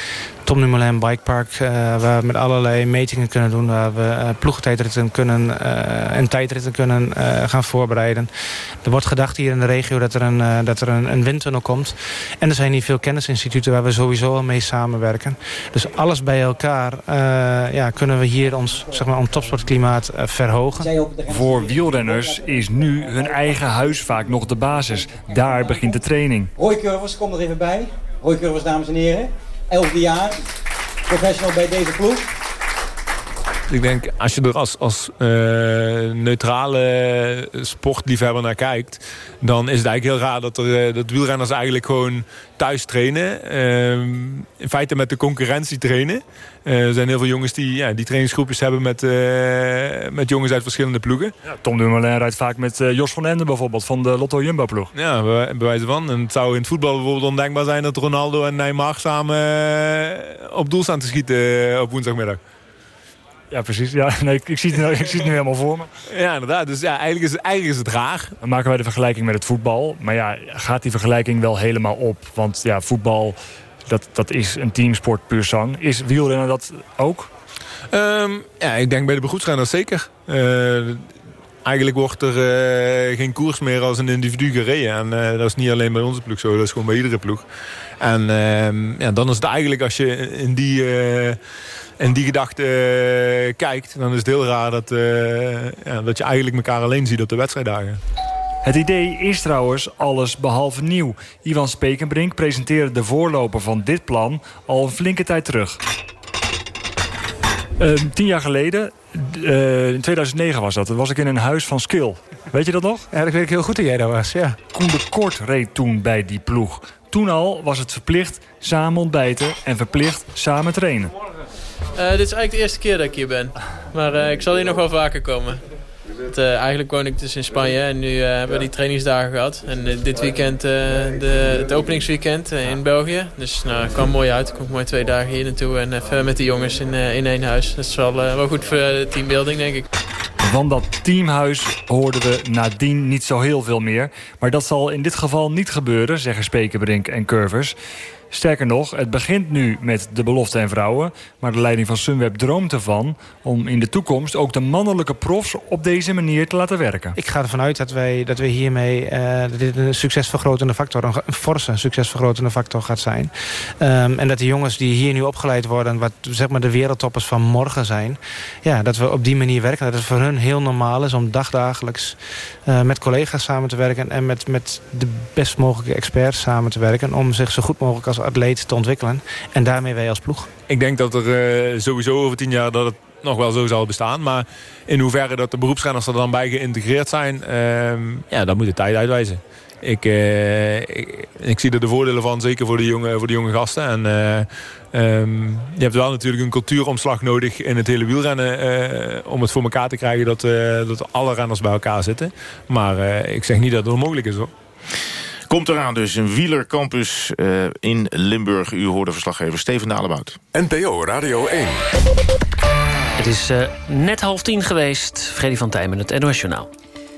Tom Dumoulin Bikepark. Uh, waar we met allerlei metingen kunnen doen. Waar we uh, ploegentijdritten kunnen uh, en tijdritten kunnen gaan voorbereiden. Er wordt gedacht hier in de regio dat er een, dat er een, een windtunnel komt. En er zijn hier veel kennisinstituten waar we sowieso al mee samenwerken. Dus alles bij elkaar ja, kunnen we hier ons, zeg maar, ons topsportklimaat verhogen. Voor wielrenners is nu hun eigen huis vaak nog de basis. Daar begint de training. Roy Curvers, kom er even bij. Roy Curvers, dames en heren. Elfde jaar, professional bij deze ploeg. Ik denk, als je er als, als uh, neutrale sportliefhebber naar kijkt... dan is het eigenlijk heel raar dat, er, dat wielrenners eigenlijk gewoon thuis trainen. Uh, in feite met de concurrentie trainen. Uh, er zijn heel veel jongens die, ja, die trainingsgroepjes hebben met, met jongens uit verschillende ploegen. Ja, Tom Dumoulin rijdt vaak met Jos van Ende bijvoorbeeld van de Lotto Jumbo-ploeg. Ja, bij, bij wijze van. En het zou in het voetbal bijvoorbeeld ondenkbaar zijn... dat Ronaldo en Neymar samen op doel staan te schieten op woensdagmiddag. Ja, precies. Ja, nee, ik, zie het nu, ik zie het nu helemaal voor me. Ja, inderdaad. Dus ja, eigenlijk is, het, eigenlijk is het raar. Dan maken wij de vergelijking met het voetbal. Maar ja, gaat die vergelijking wel helemaal op? Want ja, voetbal, dat, dat is een teamsport puur zang. Is wielrennen dat ook? Um, ja, ik denk bij de begroetsrenners zeker. Uh, eigenlijk wordt er uh, geen koers meer als een individu gereden. En uh, dat is niet alleen bij onze ploeg zo, dat is gewoon bij iedere ploeg. En uh, ja, dan is het eigenlijk als je in die en die gedachte uh, kijkt... dan is het heel raar dat, uh, ja, dat je eigenlijk elkaar alleen ziet op de wedstrijddagen. Het idee is trouwens alles behalve nieuw. Ivan Spekenbrink presenteerde de voorloper van dit plan al een flinke tijd terug. Uh, tien jaar geleden, in 2009 was dat, was ik in een huis van Skill. Weet je dat nog? Ja, dat weet ik heel goed dat jij daar was, ja. Koen de Kort reed toen bij die ploeg. Toen al was het verplicht samen ontbijten en verplicht samen trainen. Uh, dit is eigenlijk de eerste keer dat ik hier ben. Maar uh, ik zal hier nog wel vaker komen. Uh, eigenlijk woon ik dus in Spanje en nu hebben we die trainingsdagen gehad. En dit weekend de, het openingsweekend in België. Dus nou, het kwam mooi uit. Ik kom mooi twee dagen hier naartoe en even met de jongens in, in één huis. Dat is wel, wel goed voor de teambuilding, denk ik. Van dat teamhuis hoorden we nadien niet zo heel veel meer. Maar dat zal in dit geval niet gebeuren, zeggen Spekenbrink en Curvers. Sterker nog, het begint nu met de belofte en vrouwen... maar de leiding van Sunweb droomt ervan... om in de toekomst ook de mannelijke profs op deze manier te laten werken. Ik ga ervan uit dat wij, dat we hiermee dat dit een succesvergrotende factor... een forse succesvergrotende factor gaat zijn. Um, en dat de jongens die hier nu opgeleid worden... wat zeg maar de wereldtoppers van morgen zijn... Ja, dat we op die manier werken. Dat het voor hun heel normaal is om dagdagelijks... Uh, met collega's samen te werken... en met, met de best mogelijke experts samen te werken... om zich zo goed mogelijk atleet te ontwikkelen. En daarmee wij als ploeg. Ik denk dat er uh, sowieso over tien jaar dat het nog wel zo zal bestaan. Maar in hoeverre dat de beroepsrenners er dan bij geïntegreerd zijn... Uh, ja, dat moet de tijd uitwijzen. Ik, uh, ik, ik, zie er de voordelen van, zeker voor de jonge, voor de jonge gasten. En, uh, um, je hebt wel natuurlijk een cultuuromslag nodig in het hele wielrennen... Om het voor elkaar te krijgen dat, dat alle renners bij elkaar zitten. Maar ik zeg niet dat het onmogelijk is hoor. Komt eraan dus een wielercampus uh, in Limburg. U hoorde verslaggever Steven Dalebout. NPO Radio 1. Het is uh, net half tien geweest. Freddy van Tijmen, het NOS Journaal.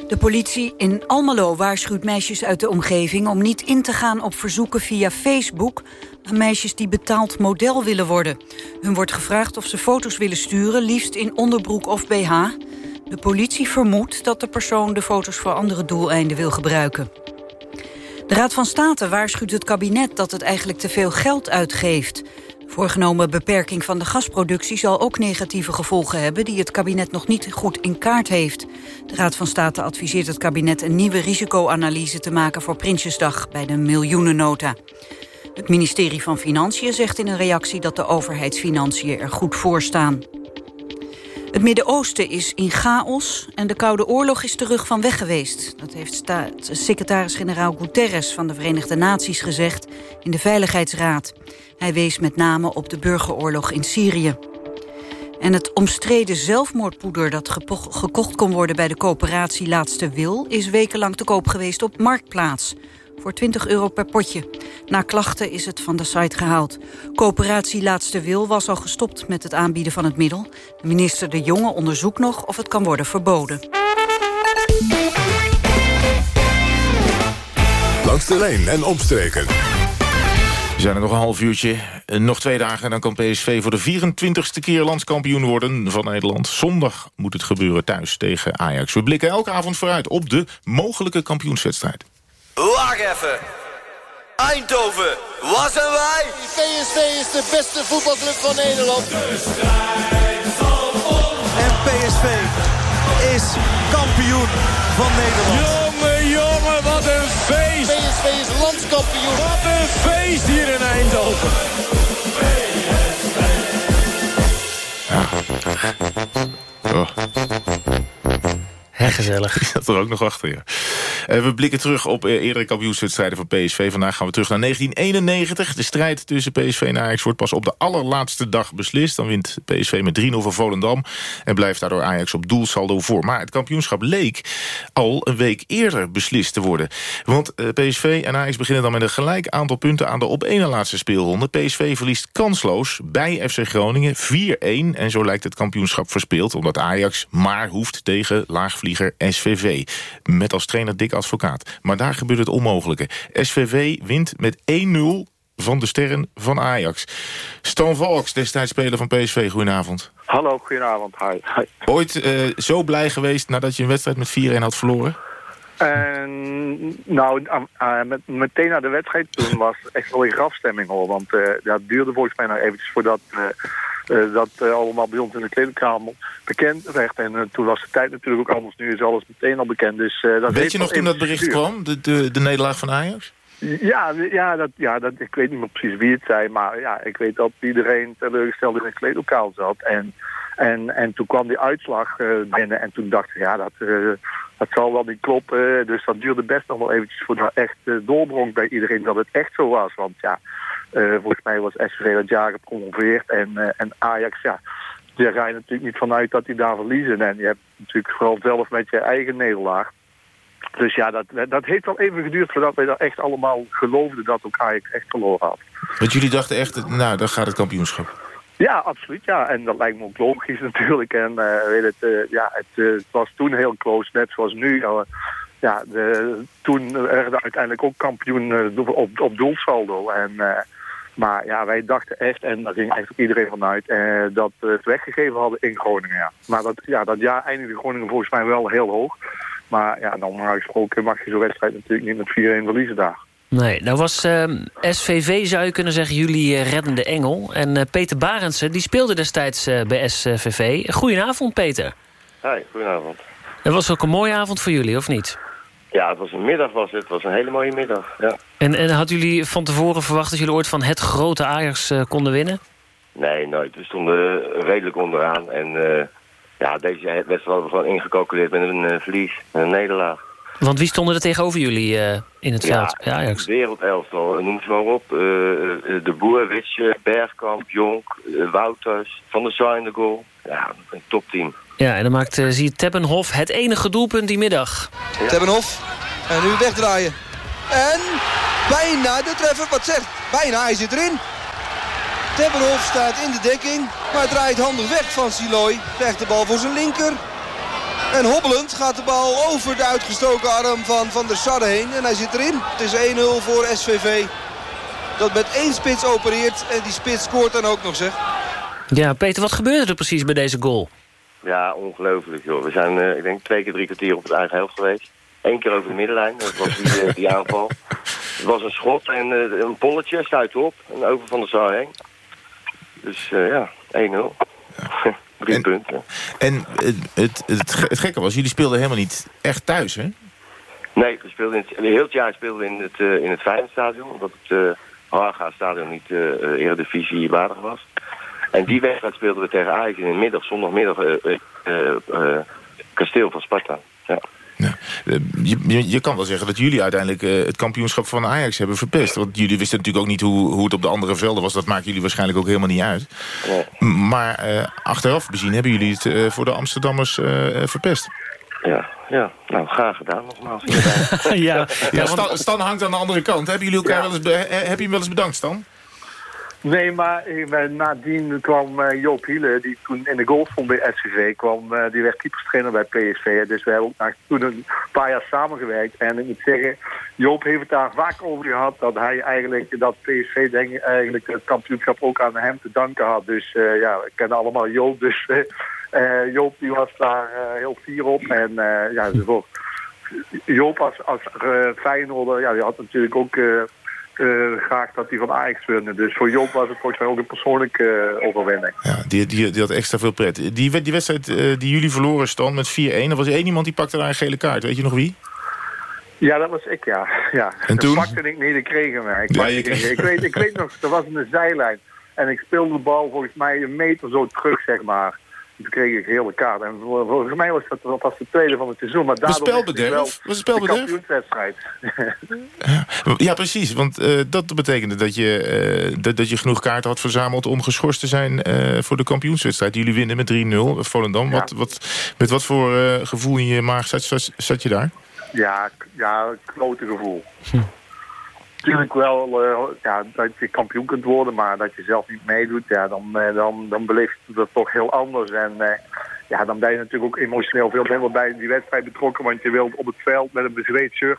De politie in Almelo waarschuwt meisjes uit de omgeving... om niet in te gaan op verzoeken via Facebook... aan meisjes die betaald model willen worden. Hun wordt gevraagd of ze foto's willen sturen... liefst in onderbroek of BH. De politie vermoedt dat de persoon de foto's voor andere doeleinden wil gebruiken. De Raad van State waarschuwt het kabinet dat het eigenlijk te veel geld uitgeeft. Voorgenomen beperking van de gasproductie zal ook negatieve gevolgen hebben... die het kabinet nog niet goed in kaart heeft. De Raad van State adviseert het kabinet een nieuwe risicoanalyse te maken... voor Prinsjesdag bij de miljoenennota. Het ministerie van Financiën zegt in een reactie dat de overheidsfinanciën er goed voor staan. Het Midden-Oosten is in chaos en de Koude Oorlog is terug van weg geweest. Dat heeft secretaris-generaal Guterres van de Verenigde Naties gezegd in de Veiligheidsraad. Hij wees met name op de burgeroorlog in Syrië. En het omstreden zelfmoordpoeder dat gekocht kon worden bij de coöperatie Laatste Wil... is wekenlang te koop geweest op Marktplaats voor 20 euro per potje. Na klachten is het van de site gehaald. Coöperatie Laatste Wil was al gestopt met het aanbieden van het middel. Minister De Jonge onderzoekt nog of het kan worden verboden. Langs de lijn en omstreken. We zijn er nog een half uurtje. Nog twee dagen en dan kan PSV voor de 24ste keer landskampioen worden van Nederland. Zondag moet het gebeuren thuis tegen Ajax. We blikken elke avond vooruit op de mogelijke kampioenswedstrijd. Wacht even. Eindhoven, waar zijn wij? PSV is de beste voetbalclub van Nederland. En PSV is kampioen van Nederland. Jongen, jongen, wat een feest. PSV is landskampioen. Wat een feest hier in Eindhoven. Oh. Heel gezellig. Die zat er ook nog achter. Uh, we blikken terug op uh, eerdere kampioenswedstrijden van PSV. Vandaag gaan we terug naar 1991. De strijd tussen PSV en Ajax wordt pas op de allerlaatste dag beslist. Dan wint PSV met 3-0 van Volendam. En blijft daardoor Ajax op doelsaldo voor. Maar het kampioenschap leek al een week eerder beslist te worden. Want uh, PSV en Ajax beginnen dan met een gelijk aantal punten... aan de op één laatste speelronde. PSV verliest kansloos bij FC Groningen 4-1. En zo lijkt het kampioenschap verspeeld... omdat Ajax maar hoeft tegen SVV. Met als trainer Dick Advocaat. Maar daar gebeurt het onmogelijke. SVV wint met 1-0 van de sterren van Ajax. Stan Valks, destijds speler van PSV, goedenavond. Hallo, goedenavond. Hi. Hi. Ooit uh, zo blij geweest nadat je een wedstrijd met 4-1 had verloren? En, nou, uh, met, meteen na de wedstrijd toen was echt wel een grafstemming hoor. Want dat duurde volgens mij nog eventjes voordat uh, dat allemaal bij ons in de kleedkamer bekend werd. En toen was de tijd natuurlijk ook anders. Nu is alles meteen al bekend. Dus, dat Weet je nog toen dat bericht kwam, de, de, de nederlaag van Ajax? Ja, ja, dat, ja dat, ik weet niet meer precies wie het zei. Maar ja, ik weet dat iedereen teleurgesteld in het kleedlokaal zat. En, en, en toen kwam die uitslag binnen. En toen dacht ik, ja, dat dat zal wel niet kloppen. Dus dat duurde best nog wel eventjes voordat echt uh, bij iedereen dat het echt zo was. Want ja, volgens mij was SVV dat jaar gepromoveerd en, uh, en Ajax, ja, daar ga je natuurlijk niet vanuit dat die daar verliezen. En je hebt natuurlijk vooral zelf met je eigen nederlaag. Dus ja, dat, dat heeft wel even geduurd voordat wij dat echt allemaal geloofden dat ook Ajax echt verloren had. Want jullie dachten echt, nou, dan gaat het kampioenschap. Ja, absoluut. Ja. En dat lijkt me ook logisch natuurlijk. En uh, weet het, uh, ja, het, uh, was toen heel close, net zoals nu. ja, de, toen werden we uiteindelijk ook kampioen op, op doelsaldo. En Maar ja, wij dachten echt, en daar ging eigenlijk iedereen vanuit, eh, dat we het weggegeven hadden in Groningen. Ja. Maar dat, ja, dat jaar eindigde Groningen volgens mij wel heel hoog. Maar ja, normaal gesproken mag je zo'n wedstrijd natuurlijk niet met 4-1 verliezen daar. Nee, nou was ehm, SVV, zou je kunnen zeggen, jullie eh, reddende engel. En eh, Peter Barendsen, die speelde destijds eh, bij SVV. Goedenavond, Peter. Hi, goedenavond. Het was ook een mooie avond voor jullie, of niet? Ja, het was een middag was het. Het was een hele mooie middag, ja. En, en hadden jullie van tevoren verwacht dat jullie ooit van het grote Ajax eh, konden winnen? Nee, nooit. We stonden redelijk onderaan. En eh, ja, deze wedstrijd hadden we gewoon ingecalculeerd met een eh, verlies, een nederlaag. Want wie stonden er tegenover jullie in het veld bij Ajax? wereldelftal, noem ze maar op. De Boer, Witsje, Bergkamp, Jonk, Wouters, Van der Sar in de goal. Ja, een topteam. Ja, en dan maakt, uh, zie je Teppenhof het enige doelpunt die middag. Tebbenhof. En nu wegdraaien. En bijna de treffer. Wat zegt? Bijna, hij zit erin. Tebbenhof staat in de dekking. Maar draait handig weg van Siloy. Krijgt de bal voor zijn linker. En hobbelend gaat de bal over de uitgestoken arm van Van der Sarre heen. En hij zit erin. Het is 1-0 voor SVV. Dat met één spits opereert. En die spits scoort dan ook nog, zeg. Ja, Peter, wat gebeurde er precies bij deze goal? Ja, ongelooflijk joh. We zijn, eh, ik denk, twee keer drie kwartier op het eigen helft geweest. Eén keer over de middenlijn, dat was die, eh, die aanval. Het was een schot en eh, een polletje, stuit op. En over van de zaal heen. Dus ja, 1-0. Drie punten. En het, het, het, ge- het gekke was, jullie speelden helemaal niet echt thuis, hè? Nee, we speelden in het, heel het jaar speelden we in het, eh in het Feyenoordstadion. Omdat het uh, Haga-stadion niet uh, eredivisie waardig was. En die wedstrijd speelden we tegen Ajax in de middag, zondagmiddag, eh, eh, eh, kasteel van Sparta. Ja. Eh, Je, je, je kan wel zeggen dat jullie uiteindelijk eh, het kampioenschap van Ajax hebben verpest. Want jullie wisten natuurlijk ook niet hoe, hoe het op de andere velden was. Dat maakt jullie waarschijnlijk ook helemaal niet uit. Maar eh, achteraf bezien hebben jullie het eh, voor de Amsterdammers eh, verpest. Ja, ja, nou graag gedaan nogmaals. ja, Ja, Stan, Stan hangt aan de andere kant. Hebben jullie elkaar wel eens heb je hem wel eens bedankt, Stan? Nee, maar nadien kwam eh, Joop Hiele, die toen in de goal stond bij SCV, kwam, eh, die werd keeperstrainer bij PSV. Dus we hebben ook toen een paar jaar samengewerkt. En ik moet zeggen, Joop heeft het daar vaak over gehad dat hij eigenlijk, dat PSV denk eigenlijk het kampioenschap ook aan hem te danken had. Dus eh, ja, we kennen allemaal Joop, dus eh, Joop die was daar heel fier op. En ja, zo. Joop als, als Feyenoorder, ja, die had natuurlijk ook... eh, graag dat hij van Ajax winnen. Dus voor Joop was het volgens mij ook een persoonlijke eh, overwinning. Ja, die, die, die had extra veel pret. Die, die wedstrijd eh, die jullie verloren stand met 4-1... er was één iemand die pakte daar een gele kaart. Weet je nog wie? Ja, dat was ik, ja. ja. En toen? Dat pakte ik niet, ik kreeg hem. Ik, Ja, je kreeg- ik, weet, ik weet nog, er was een zijlijn. En ik speelde de bal volgens mij een meter zo terug, zeg maar. En Toen kreeg ik hele kaart. En vol- volgens mij was dat, dat was de tweede van het seizoen. Maar daardoor spelbederf? ik Was wel het spelbederf? De kampioenswedstrijd. Ja, precies. Want eh, dat betekende dat je, eh, dat, dat je genoeg kaarten had verzameld... om geschorst te zijn eh, voor de kampioenswedstrijd. Die jullie winnen met 3-0, Volendam. Wat, wat, met wat voor gevoel in je maag zat, zat, zat je daar? Ja, ja, klote gevoel. Natuurlijk wel eh, ja, dat je kampioen kunt worden, maar dat je zelf niet meedoet, ja, dan, eh, dan, dan beleef je dat toch heel anders. En eh, ja, dan ben je natuurlijk ook emotioneel veel minder bij die wedstrijd betrokken, want je wilt op het veld met een bezweet shirt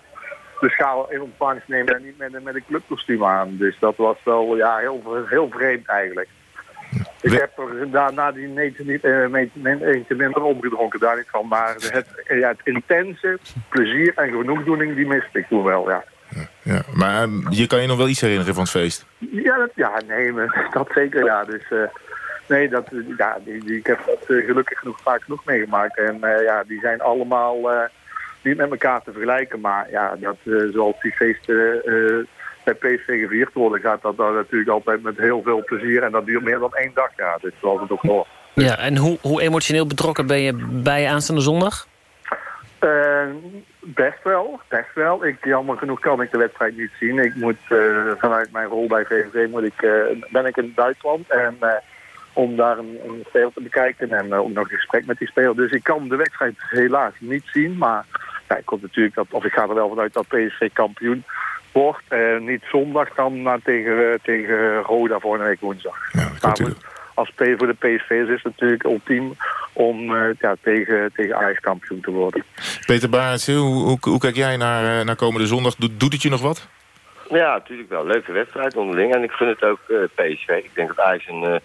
de schaal in ontvangst nemen en niet met, een- met een clubkostuum aan. Dus dat was wel ja, heel, heel vreemd eigenlijk. Ik heb er na, na die eentje, niet, eentje minder omgedronken, daar niet van. Maar het, ja, het intense plezier en genoegdoening, die miste ik toen wel, ja. Ja, maar eh, je kan je nog wel iets herinneren van het feest. Ja, dat, ja nee, maar dat zeker, ja. Dus eh, nee, dat, ja, die, die, ik heb dat eh, gelukkig genoeg vaak genoeg meegemaakt. En eh, ja, die zijn allemaal eh, niet met elkaar te vergelijken. Maar ja, dat, eh, zoals die feesten eh, bij PSV gevierd worden, gaat dat dan natuurlijk altijd met heel veel plezier. En dat duurt meer dan één dag, ja. Dus zoals het ook hoort. Ja, en hoe, hoe emotioneel betrokken ben je bij aanstaande zondag? Eh, best wel, best wel. Ik, jammer genoeg kan ik de wedstrijd niet zien. Ik moet eh, vanuit mijn rol bij VVV moet ik, eh, ben ik in Duitsland en eh, om daar een, een speler te bekijken en ook nog een gesprek met die speler. Dus ik kan de wedstrijd helaas niet zien, maar ja, ik hoop natuurlijk dat, of ik ga er wel vanuit dat PSV kampioen wordt. Niet zondag dan, maar tegen, tegen Roda volgende week woensdag. Maar voor- als P voor de PSV's is het natuurlijk ultiem om eh, ja, tegen, tegen Ajax kampioen te worden. Peter Barendse, hoe, hoe, hoe kijk jij naar, eh, naar komende zondag? Doet, doet het je nog wat? Ja, natuurlijk wel. Leuke wedstrijd onderling. En ik gun het ook eh, PSV. Ik denk dat Ajax een eh,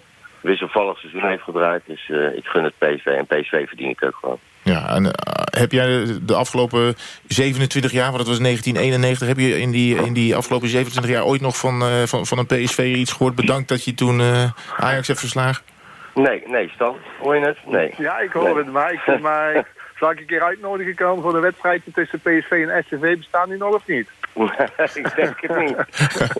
wisselvallig seizoen heeft gedraaid. Dus eh, ik gun het PSV. En PSV verdien ik ook gewoon. Ja, en eh, heb jij de- afgelopen 27 jaar, want dat was 1991... heb je in die, in die afgelopen 27 jaar ooit nog van, eh, van, van een PSV iets gehoord? Bedankt dat je toen eh, Ajax hebt verslagen? Nee, nee, Stan. Hoor je het? Nee. Ja, ik hoor het, maar ik zeg maar... Zal ik een keer uitnodigen komen voor de wedstrijd tussen PSV en SCV? Bestaan die nog of niet? ik denk het niet.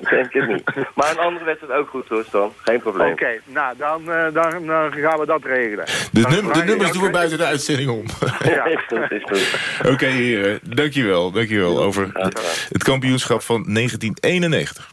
ik denk het niet. Maar een andere wedstrijd ook goed hoor, Stan. Geen probleem. Oké, nou, dan, eh, dan, dan gaan we dat regelen. De, Dan num- de nummers doen we buiten de uitzending om. Ja, is goed, is goed. Oké, heren. Dankjewel, dankjewel over het, het kampioenschap van 1991.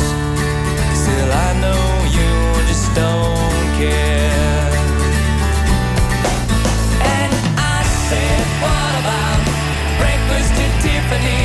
Tiffany?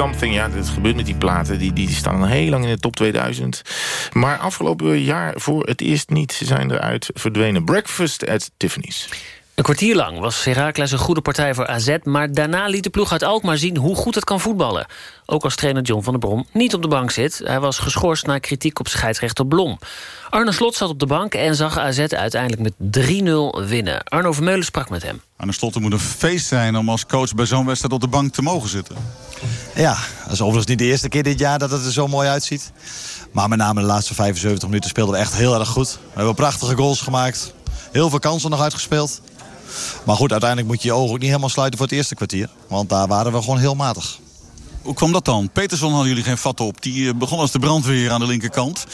Something, ja, dit gebeurt met die platen. Die, die staan al heel lang in de top 2000. Maar afgelopen jaar voor het eerst niet. Ze zijn eruit verdwenen. Breakfast at Tiffany's. Een kwartier lang was Heracles een goede partij voor AZ... maar daarna liet de ploeg uit Alkmaar zien hoe goed het kan voetballen. Ook als trainer John van der Brom niet op de bank zit. Hij was geschorst na kritiek op scheidsrechter Blom. Arne Slot zat op de bank en zag AZ uiteindelijk met 3-0 winnen. Arno Vermeulen sprak met hem. Aan de slot moet een feest zijn om als coach bij zo'n wedstrijd op de bank te mogen zitten. Ja, dat is overigens niet de eerste keer dit jaar dat het er zo mooi uitziet. Maar met name de laatste 75 minuten speelden we echt heel erg goed. We hebben prachtige goals gemaakt. Heel veel kansen nog uitgespeeld. Maar goed, uiteindelijk moet je je ogen ook niet helemaal sluiten voor het eerste kwartier. Want daar waren we gewoon heel matig. Hoe kwam dat dan? Peterson hadden jullie geen vat op. Die eh, begon als de brandweer aan de linkerkant.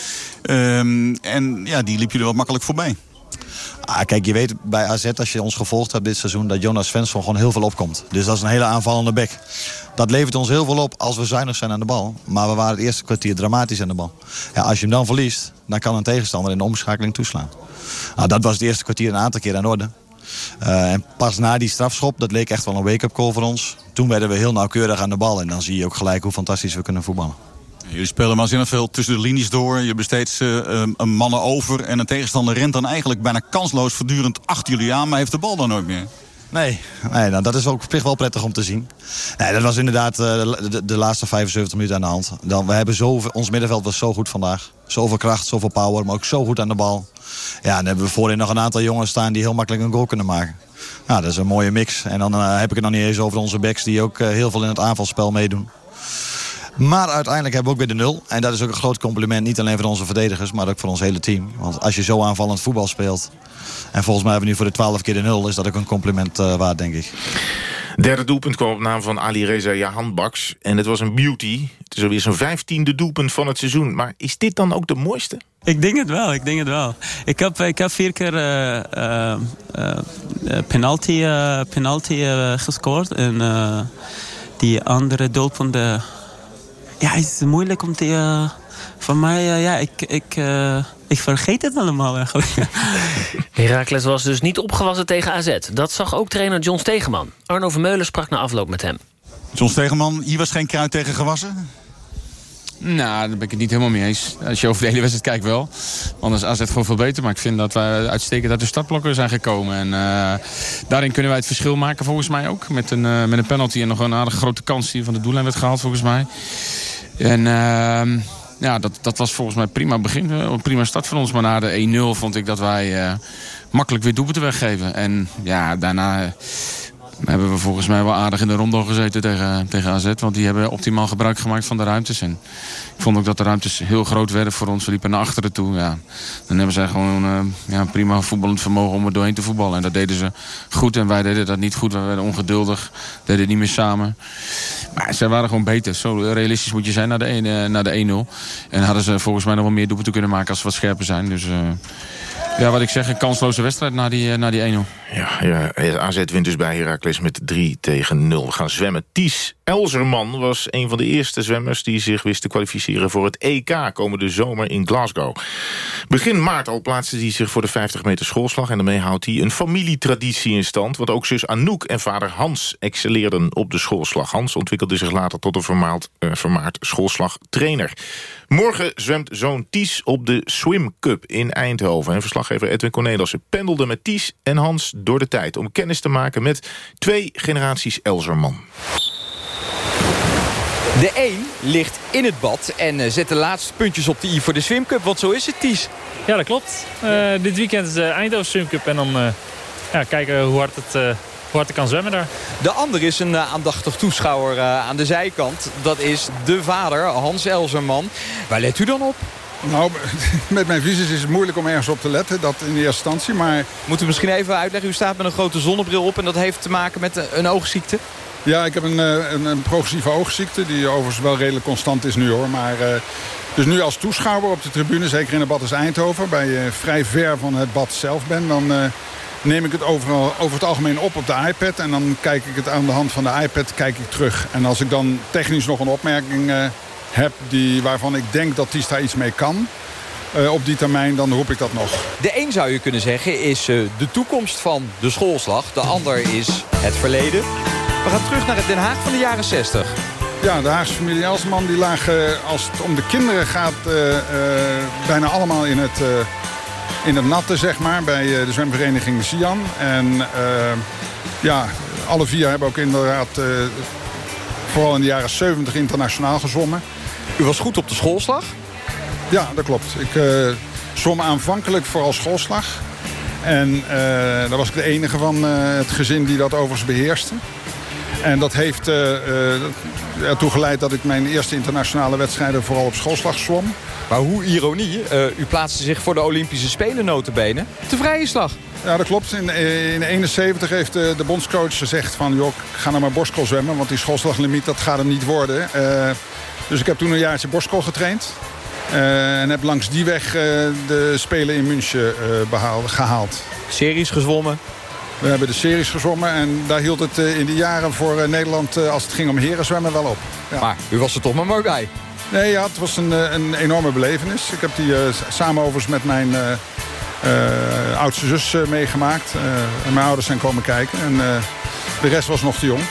Ehm, en ja, die liep jullie wat makkelijk voorbij. Ah, kijk, je weet bij AZ, als je ons gevolgd hebt dit seizoen... dat Jonas Svensson gewoon heel veel opkomt. Dus dat is een hele aanvallende bek. Dat levert ons heel veel op als we zuinig zijn aan de bal. Maar we waren het eerste kwartier dramatisch aan de bal. Ja, als je hem dan verliest, dan kan een tegenstander in de omschakeling toeslaan. Nou, dat was het eerste kwartier een aantal keer aan orde. Uh, en pas na die strafschop, dat leek echt wel een wake-up call voor ons. Toen werden we heel nauwkeurig aan de bal. En dan zie je ook gelijk hoe fantastisch we kunnen voetballen. Jullie spelen waanzinnig veel tussen de linies door. Je besteedt uh, een mannen over. En een tegenstander rent dan eigenlijk bijna kansloos voortdurend achter jullie aan. Maar heeft de bal dan nooit meer. Nee, nee nou, dat is ook op zich wel prettig om te zien. Nee, dat was inderdaad uh, de, de, laatste 75 minuten aan de hand. Dan, we hebben zo, ons middenveld was zo goed vandaag. Zoveel kracht, zoveel power, maar ook zo goed aan de bal. Ja, dan hebben we voorin nog een aantal jongens staan die heel makkelijk een goal kunnen maken. Nou, dat is een mooie mix. En dan uh, heb ik het nog niet eens over onze backs die ook uh, heel veel in het aanvalspel meedoen. Maar uiteindelijk hebben we ook weer de nul. En dat is ook een groot compliment. Niet alleen voor onze verdedigers, maar ook voor ons hele team. Want als je zo aanvallend voetbal speelt... en volgens mij hebben we nu voor de twaalf keer de nul... is dat ook een compliment uh, waard, denk ik. Derde doelpunt kwam op naam van Ali Reza Jahan Baks. En het was een beauty. Het is alweer zijn vijftiende doelpunt van het seizoen. Maar is dit dan ook de mooiste? Ik denk het wel, ik denk het wel. Ik heb, ik heb vier keer uh, uh, uh, penalty, penalty gescoord. En die andere doelpunten ja, het is moeilijk om te... Voor mij, uh, ja, ik, ik, uh, ik vergeet het allemaal eigenlijk. Heracles was dus niet opgewassen tegen AZ. Dat zag ook trainer John Stegeman. Arno Vermeulen sprak na afloop met hem. John Stegeman, hier was geen kruid tegen gewassen? Nou, daar ben ik het niet helemaal mee eens. Als je over de hele wedstrijd kijkt wel. Anders is AZ gewoon veel beter. Maar ik vind dat wij uitstekend uit de startblokken zijn gekomen. En uh, daarin kunnen wij het verschil maken volgens mij ook. Met een, uh, met een penalty en nog een aardige grote kans die van de doellijn werd gehaald volgens mij. En uh, ja, dat, dat was volgens mij prima begin. Een prima start van ons. Maar na de 1-0 vond ik dat wij makkelijk weer doelpunten weggeven. En ja, daarna hebben we volgens mij wel aardig in de rondo gezeten tegen, tegen AZ. Want die hebben optimaal gebruik gemaakt van de ruimtes. En ik vond ook dat de ruimtes heel groot werden voor ons. We liepen naar achteren toe. Ja. Dan hebben zij gewoon uh, ja, prima voetballend vermogen om er doorheen te voetballen. En dat deden ze goed en wij deden dat niet goed. We werden ongeduldig, deden het niet meer samen. Maar zij waren gewoon beter. Zo realistisch moet je zijn naar de 1-0. En hadden ze volgens mij nog wel meer doelpunten kunnen maken als ze wat scherper zijn. Dus... Uh, ja, wat ik zeg, een kansloze wedstrijd na die, na die 1-0. Ja, ja, AZ wint dus bij Heracles met 3 tegen 0. We gaan zwemmen. Ties Elzerman was een van de eerste zwemmers... die zich wist te kwalificeren voor het EK komende zomer in Glasgow. Begin maart al plaatste hij zich voor de 50 meter schoolslag... en daarmee houdt hij een familietraditie in stand... want ook zus Anouk en vader Hans excelleerden op de schoolslag. Hans ontwikkelde zich later tot een uh, vermaard schoolslagtrainer. Morgen zwemt zoon Ties op de Swim Cup in Eindhoven. En verslaggever Edwin Cornelissen pendelde met Ties en Hans door de tijd... om kennis te maken met twee generaties Elzerman. De een ligt in het bad en uh, zet de laatste puntjes op de i voor de Swim Cup. Want zo is het, Ties. Ja, dat klopt. Uh, dit weekend is de Eindhoven Swim Cup. En dan uh, ja, kijken hoe hard het... hoe hard ik kan zwemmen daar. De ander is een aandachtig toeschouwer aan de zijkant. Dat is de vader, Hans Elzerman. Waar let u dan op? Nou, met mijn visies is het moeilijk om ergens op te letten. Dat in eerste instantie, maar... Moeten we misschien even uitleggen. U staat met een grote zonnebril op en dat heeft te maken met een oogziekte? Ja, ik heb een, een, een progressieve oogziekte. Die overigens wel redelijk constant is nu hoor. Maar, uh, dus nu als toeschouwer op de tribune, zeker in het bad Eindhoven... bij je uh, vrij ver van het bad zelf ben... dan neem ik het over het algemeen op op de iPad. En dan kijk ik het aan de hand van de iPad kijk ik terug. En als ik dan technisch nog een opmerking heb die, waarvan ik denk dat Tista iets mee kan... Op die termijn, dan roep ik dat nog. De een zou je kunnen zeggen is de toekomst van de schoolslag. De ander is het verleden. We gaan terug naar het Den Haag van de jaren 60. Ja, de Haagse familie Elsman die lagen, als het om de kinderen gaat... Uh, bijna allemaal in het, in het natte, zeg maar. Bij de zwemvereniging Sian. En ja, alle vier hebben ook inderdaad... vooral in de jaren 70 internationaal gezwommen. U was goed op de schoolslag? Ja, dat klopt. Ik zwom aanvankelijk vooral schoolslag. En daar was ik de enige van het gezin die dat overigens beheerste. En dat heeft ertoe geleid dat ik mijn eerste internationale wedstrijden vooral op schoolslag zwom. Maar hoe ironie, u plaatste zich voor de Olympische Spelen notabene te vrije slag. Ja, dat klopt. In 1971 heeft de, de bondscoach gezegd van... joh, ga nou maar borstkool zwemmen, want die schoolslaglimiet dat gaat hem niet worden. Dus ik heb toen een jaartje borstkool getraind. Uh, en heb langs die weg uh, de Spelen in München behaald, gehaald. series gezwommen. We hebben de series gezwommen en daar hield het eh, in die jaren voor eh, Nederland... eh, als het ging om herenzwemmen wel op. Ja. Maar u was er toch maar mooi bij. Nee, ja, het was een, een enorme belevenis. Ik heb die s- samen overigens met mijn eh, eh, oudste zus meegemaakt. Eh, en mijn ouders zijn komen kijken. En eh, de rest was nog te jong.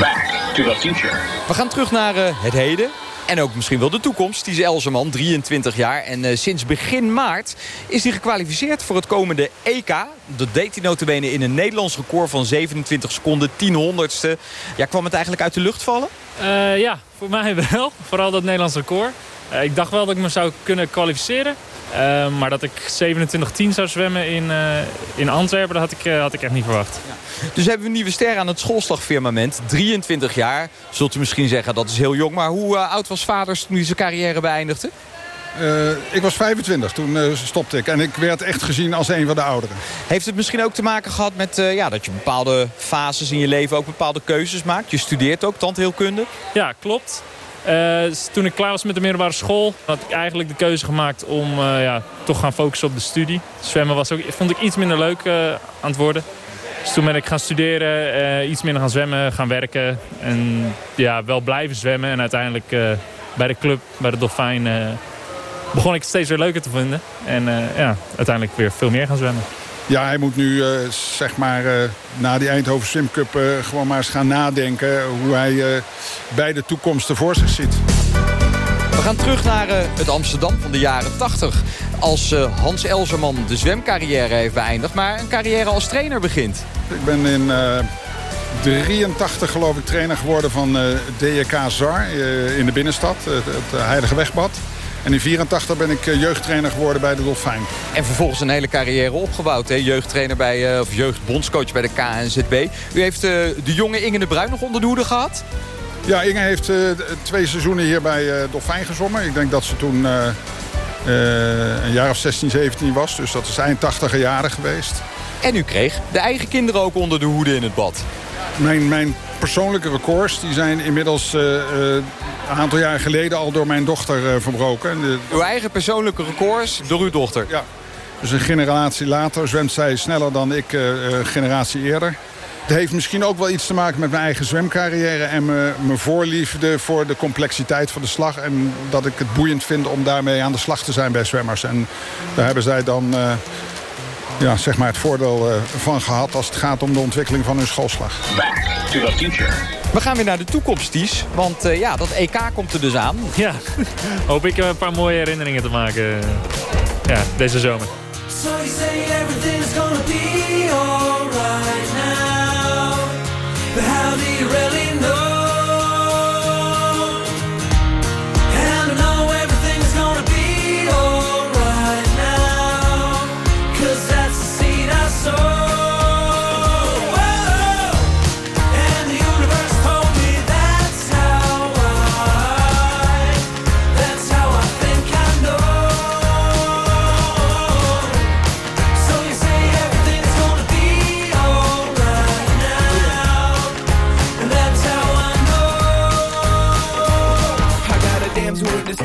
Back to the future. We gaan terug naar het heden. En ook misschien wel de toekomst. Die is Elseman, 23 jaar. En eh, sinds begin maart is hij gekwalificeerd voor het komende EK. Dat deed hij notabene in een Nederlands record van 27 seconden, 10 honderdste. Ja, kwam het eigenlijk uit de lucht vallen? Eh, ja, voor mij wel. Vooral dat Nederlands record. Eh, ik dacht wel dat ik me zou kunnen kwalificeren. Eh, maar dat ik 27-10 zou zwemmen in, in Antwerpen, dat had ik, had ik echt niet verwacht. Dus hebben we een nieuwe ster aan het schoolslagfirmament. 23 jaar. Zult u misschien zeggen dat is heel jong. Maar hoe oud was vaders toen hij zijn carrière beëindigde? Eh, ik was 25, toen eh, stopte ik. En ik werd echt gezien als een van de ouderen. Heeft het misschien ook te maken gehad met eh, ja, dat je bepaalde fases in je leven ook bepaalde keuzes maakt? Je studeert ook tandheelkunde. Ja, klopt. Toen ik klaar was met de middelbare school, had ik eigenlijk de keuze gemaakt om eh, ja, toch gaan focussen op de studie. Zwemmen was ook, vond ik iets minder leuk eh, aan het worden. Dus toen ben ik gaan studeren, eh, iets minder gaan zwemmen, gaan werken. En ja, wel blijven zwemmen. En uiteindelijk eh, bij de club, bij de Dolfijn, eh, begon ik het steeds weer leuker te vinden. En eh, ja, uiteindelijk weer veel meer gaan zwemmen. Ja, hij moet nu, eh, zeg maar, eh, na die Eindhoven Swim Cup... eh, gewoon maar eens gaan nadenken hoe hij eh, bij de toekomsten voor zich ziet. We gaan terug naar eh, het Amsterdam van de jaren 80. Als eh, Hans Elzerman de zwemcarrière heeft beëindigd... maar een carrière als trainer begint. Ik ben in eh 83 geloof ik trainer geworden van eh DJK Zar eh, in de binnenstad. Het, het Heilige Wegbad. En in 84 ben ik eh, jeugdtrainer geworden bij de Dolfijn. En vervolgens een hele carrière opgebouwd. Hè? Jeugdtrainer bij, eh, of jeugdbondscoach bij de KNZB. U heeft eh, de jonge Inge de Bruin nog onder de hoede gehad. Ja, Inge heeft twee seizoenen hier bij Dolfijn gezwommen. Ik denk dat ze toen een jaar of 16, 17 was. Dus dat is eind 80 jaren geweest. En u kreeg de eigen kinderen ook onder de hoede in het bad. Mijn, mijn persoonlijke records die zijn inmiddels een aantal jaar geleden al door mijn dochter eh, verbroken. En de- Uw eigen persoonlijke records door uw dochter. Ja. Dus een generatie later zwemt zij sneller dan ik eh, eh, een generatie eerder. Het heeft misschien ook wel iets te maken met mijn eigen zwemcarrière... en me- mijn voorliefde voor de complexiteit van de slag... en dat ik het boeiend vind om daarmee aan de slag te zijn bij zwemmers. En daar hebben zij dan eh, ja, zeg maar het voordeel eh, van gehad... als het gaat om de ontwikkeling van hun schoolslag. Back to the future. We gaan weer naar de toekomst, Ties. Want eh, ja, dat EK komt er dus aan. Ja, hoop ik een paar mooie herinneringen te maken eh, ja, deze zomer. So you say everything's gonna be alright now. But how do you really know?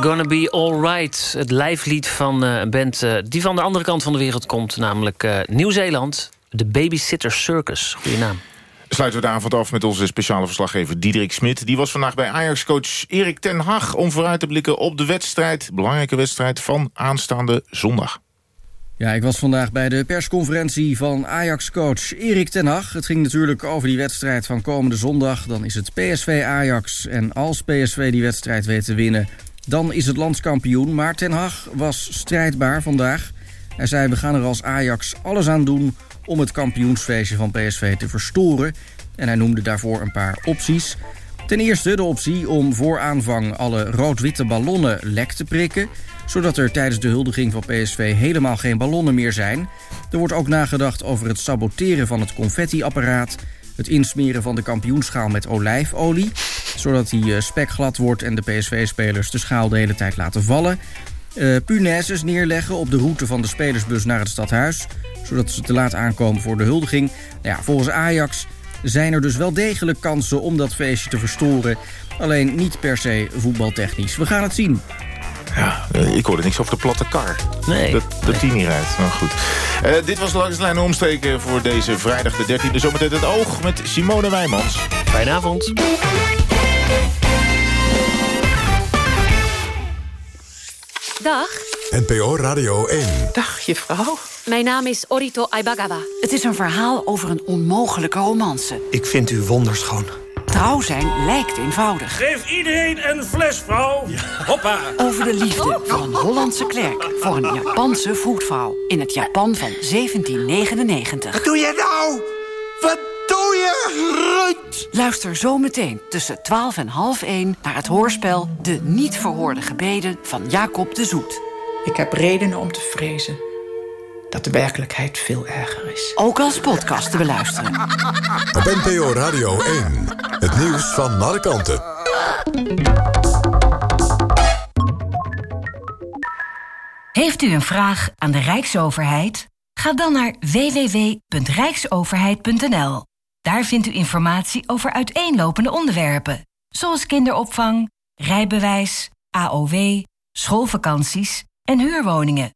gonna be alright. Het lijflied van uh, een band uh, die van de andere kant van de wereld komt. Namelijk uh, Nieuw-Zeeland. De Babysitter Circus. Goeie naam. Sluiten we de avond af met onze speciale verslaggever Diederik Smit. Die was vandaag bij Ajax-coach Erik ten Hag... om vooruit te blikken op de wedstrijd, belangrijke wedstrijd... van aanstaande zondag. Ja, ik was vandaag bij de persconferentie van Ajax-coach Erik ten Hag. Het ging natuurlijk over die wedstrijd van komende zondag. Dan is het PSV-Ajax. En als PSV die wedstrijd weet te winnen, dan is het landskampioen. Maar ten Hag was strijdbaar vandaag. Hij zei, we gaan er als Ajax alles aan doen om het kampioensfeestje van PSV te verstoren. En hij noemde daarvoor een paar opties. Ten eerste de optie om voor aanvang alle rood-witte ballonnen lek te prikken... zodat er tijdens de huldiging van PSV helemaal geen ballonnen meer zijn. Er wordt ook nagedacht over het saboteren van het confettiapparaat... het insmeren van de kampioenschaal met olijfolie... zodat die eh, spekglad wordt en de PSV-spelers de schaal de hele tijd laten vallen... Uh, punaises neerleggen op de route van de spelersbus naar het stadhuis... zodat ze te laat aankomen voor de huldiging. Nou ja, volgens Ajax zijn er dus wel degelijk kansen om dat feestje te verstoren. Alleen niet per se voetbaltechnisch. We gaan het zien. Ja, eh, ik hoorde niks over de platte kar. Nee. Dat, dat die niet rijdt. Nou goed. Uh, dit was Langs de Lijn Omsteken voor deze vrijdag de 13e. Zometeen het oog met Simone Wijmans. Fijne avond. Dag. NPO Radio 1. Dag, juffrouw. Mijn naam is Orito Aibagawa. Het is een verhaal over een onmogelijke romance. Ik vind u wonderschoon. Trouw zijn lijkt eenvoudig. Geef iedereen een fles, vrouw. Hoppa. Over de liefde van een Hollandse klerk voor een Japanse voetvrouw. In het Japan van 1799. Wat doe je nou? Wat doe je, Ruud? Luister zometeen tussen 12 en half 1 naar het hoorspel... De niet verhoorde gebeden van Jacob de Zoet. Ik heb redenen om te vrezen dat de werkelijkheid veel erger is. Ook als podcast te beluisteren. Op NPO Radio 1. Het nieuws van alle kanten. Heeft u een vraag aan de Rijksoverheid? Ga dan naar www.rijksoverheid.nl. Daar vindt u informatie over uiteenlopende onderwerpen, zoals kinderopvang, rijbewijs, AOW, schoolvakanties en huurwoningen.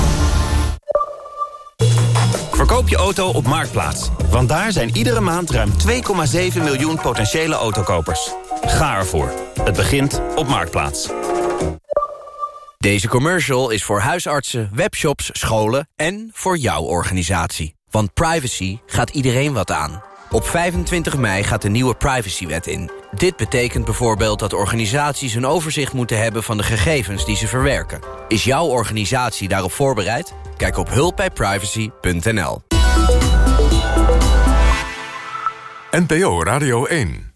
Verkoop je auto op Marktplaats. Want daar zijn iedere maand ruim 2,7 miljoen potentiële autokopers. Ga ervoor. Het begint op Marktplaats. Deze commercial is voor huisartsen, webshops, scholen en voor jouw organisatie. Want privacy gaat iedereen wat aan. Op 25 mei gaat de nieuwe privacywet in. Dit betekent bijvoorbeeld dat organisaties een overzicht moeten hebben... van de gegevens die ze verwerken. Is jouw organisatie daarop voorbereid? Kijk op hulpbijprivacy.nl. NPO Radio 1.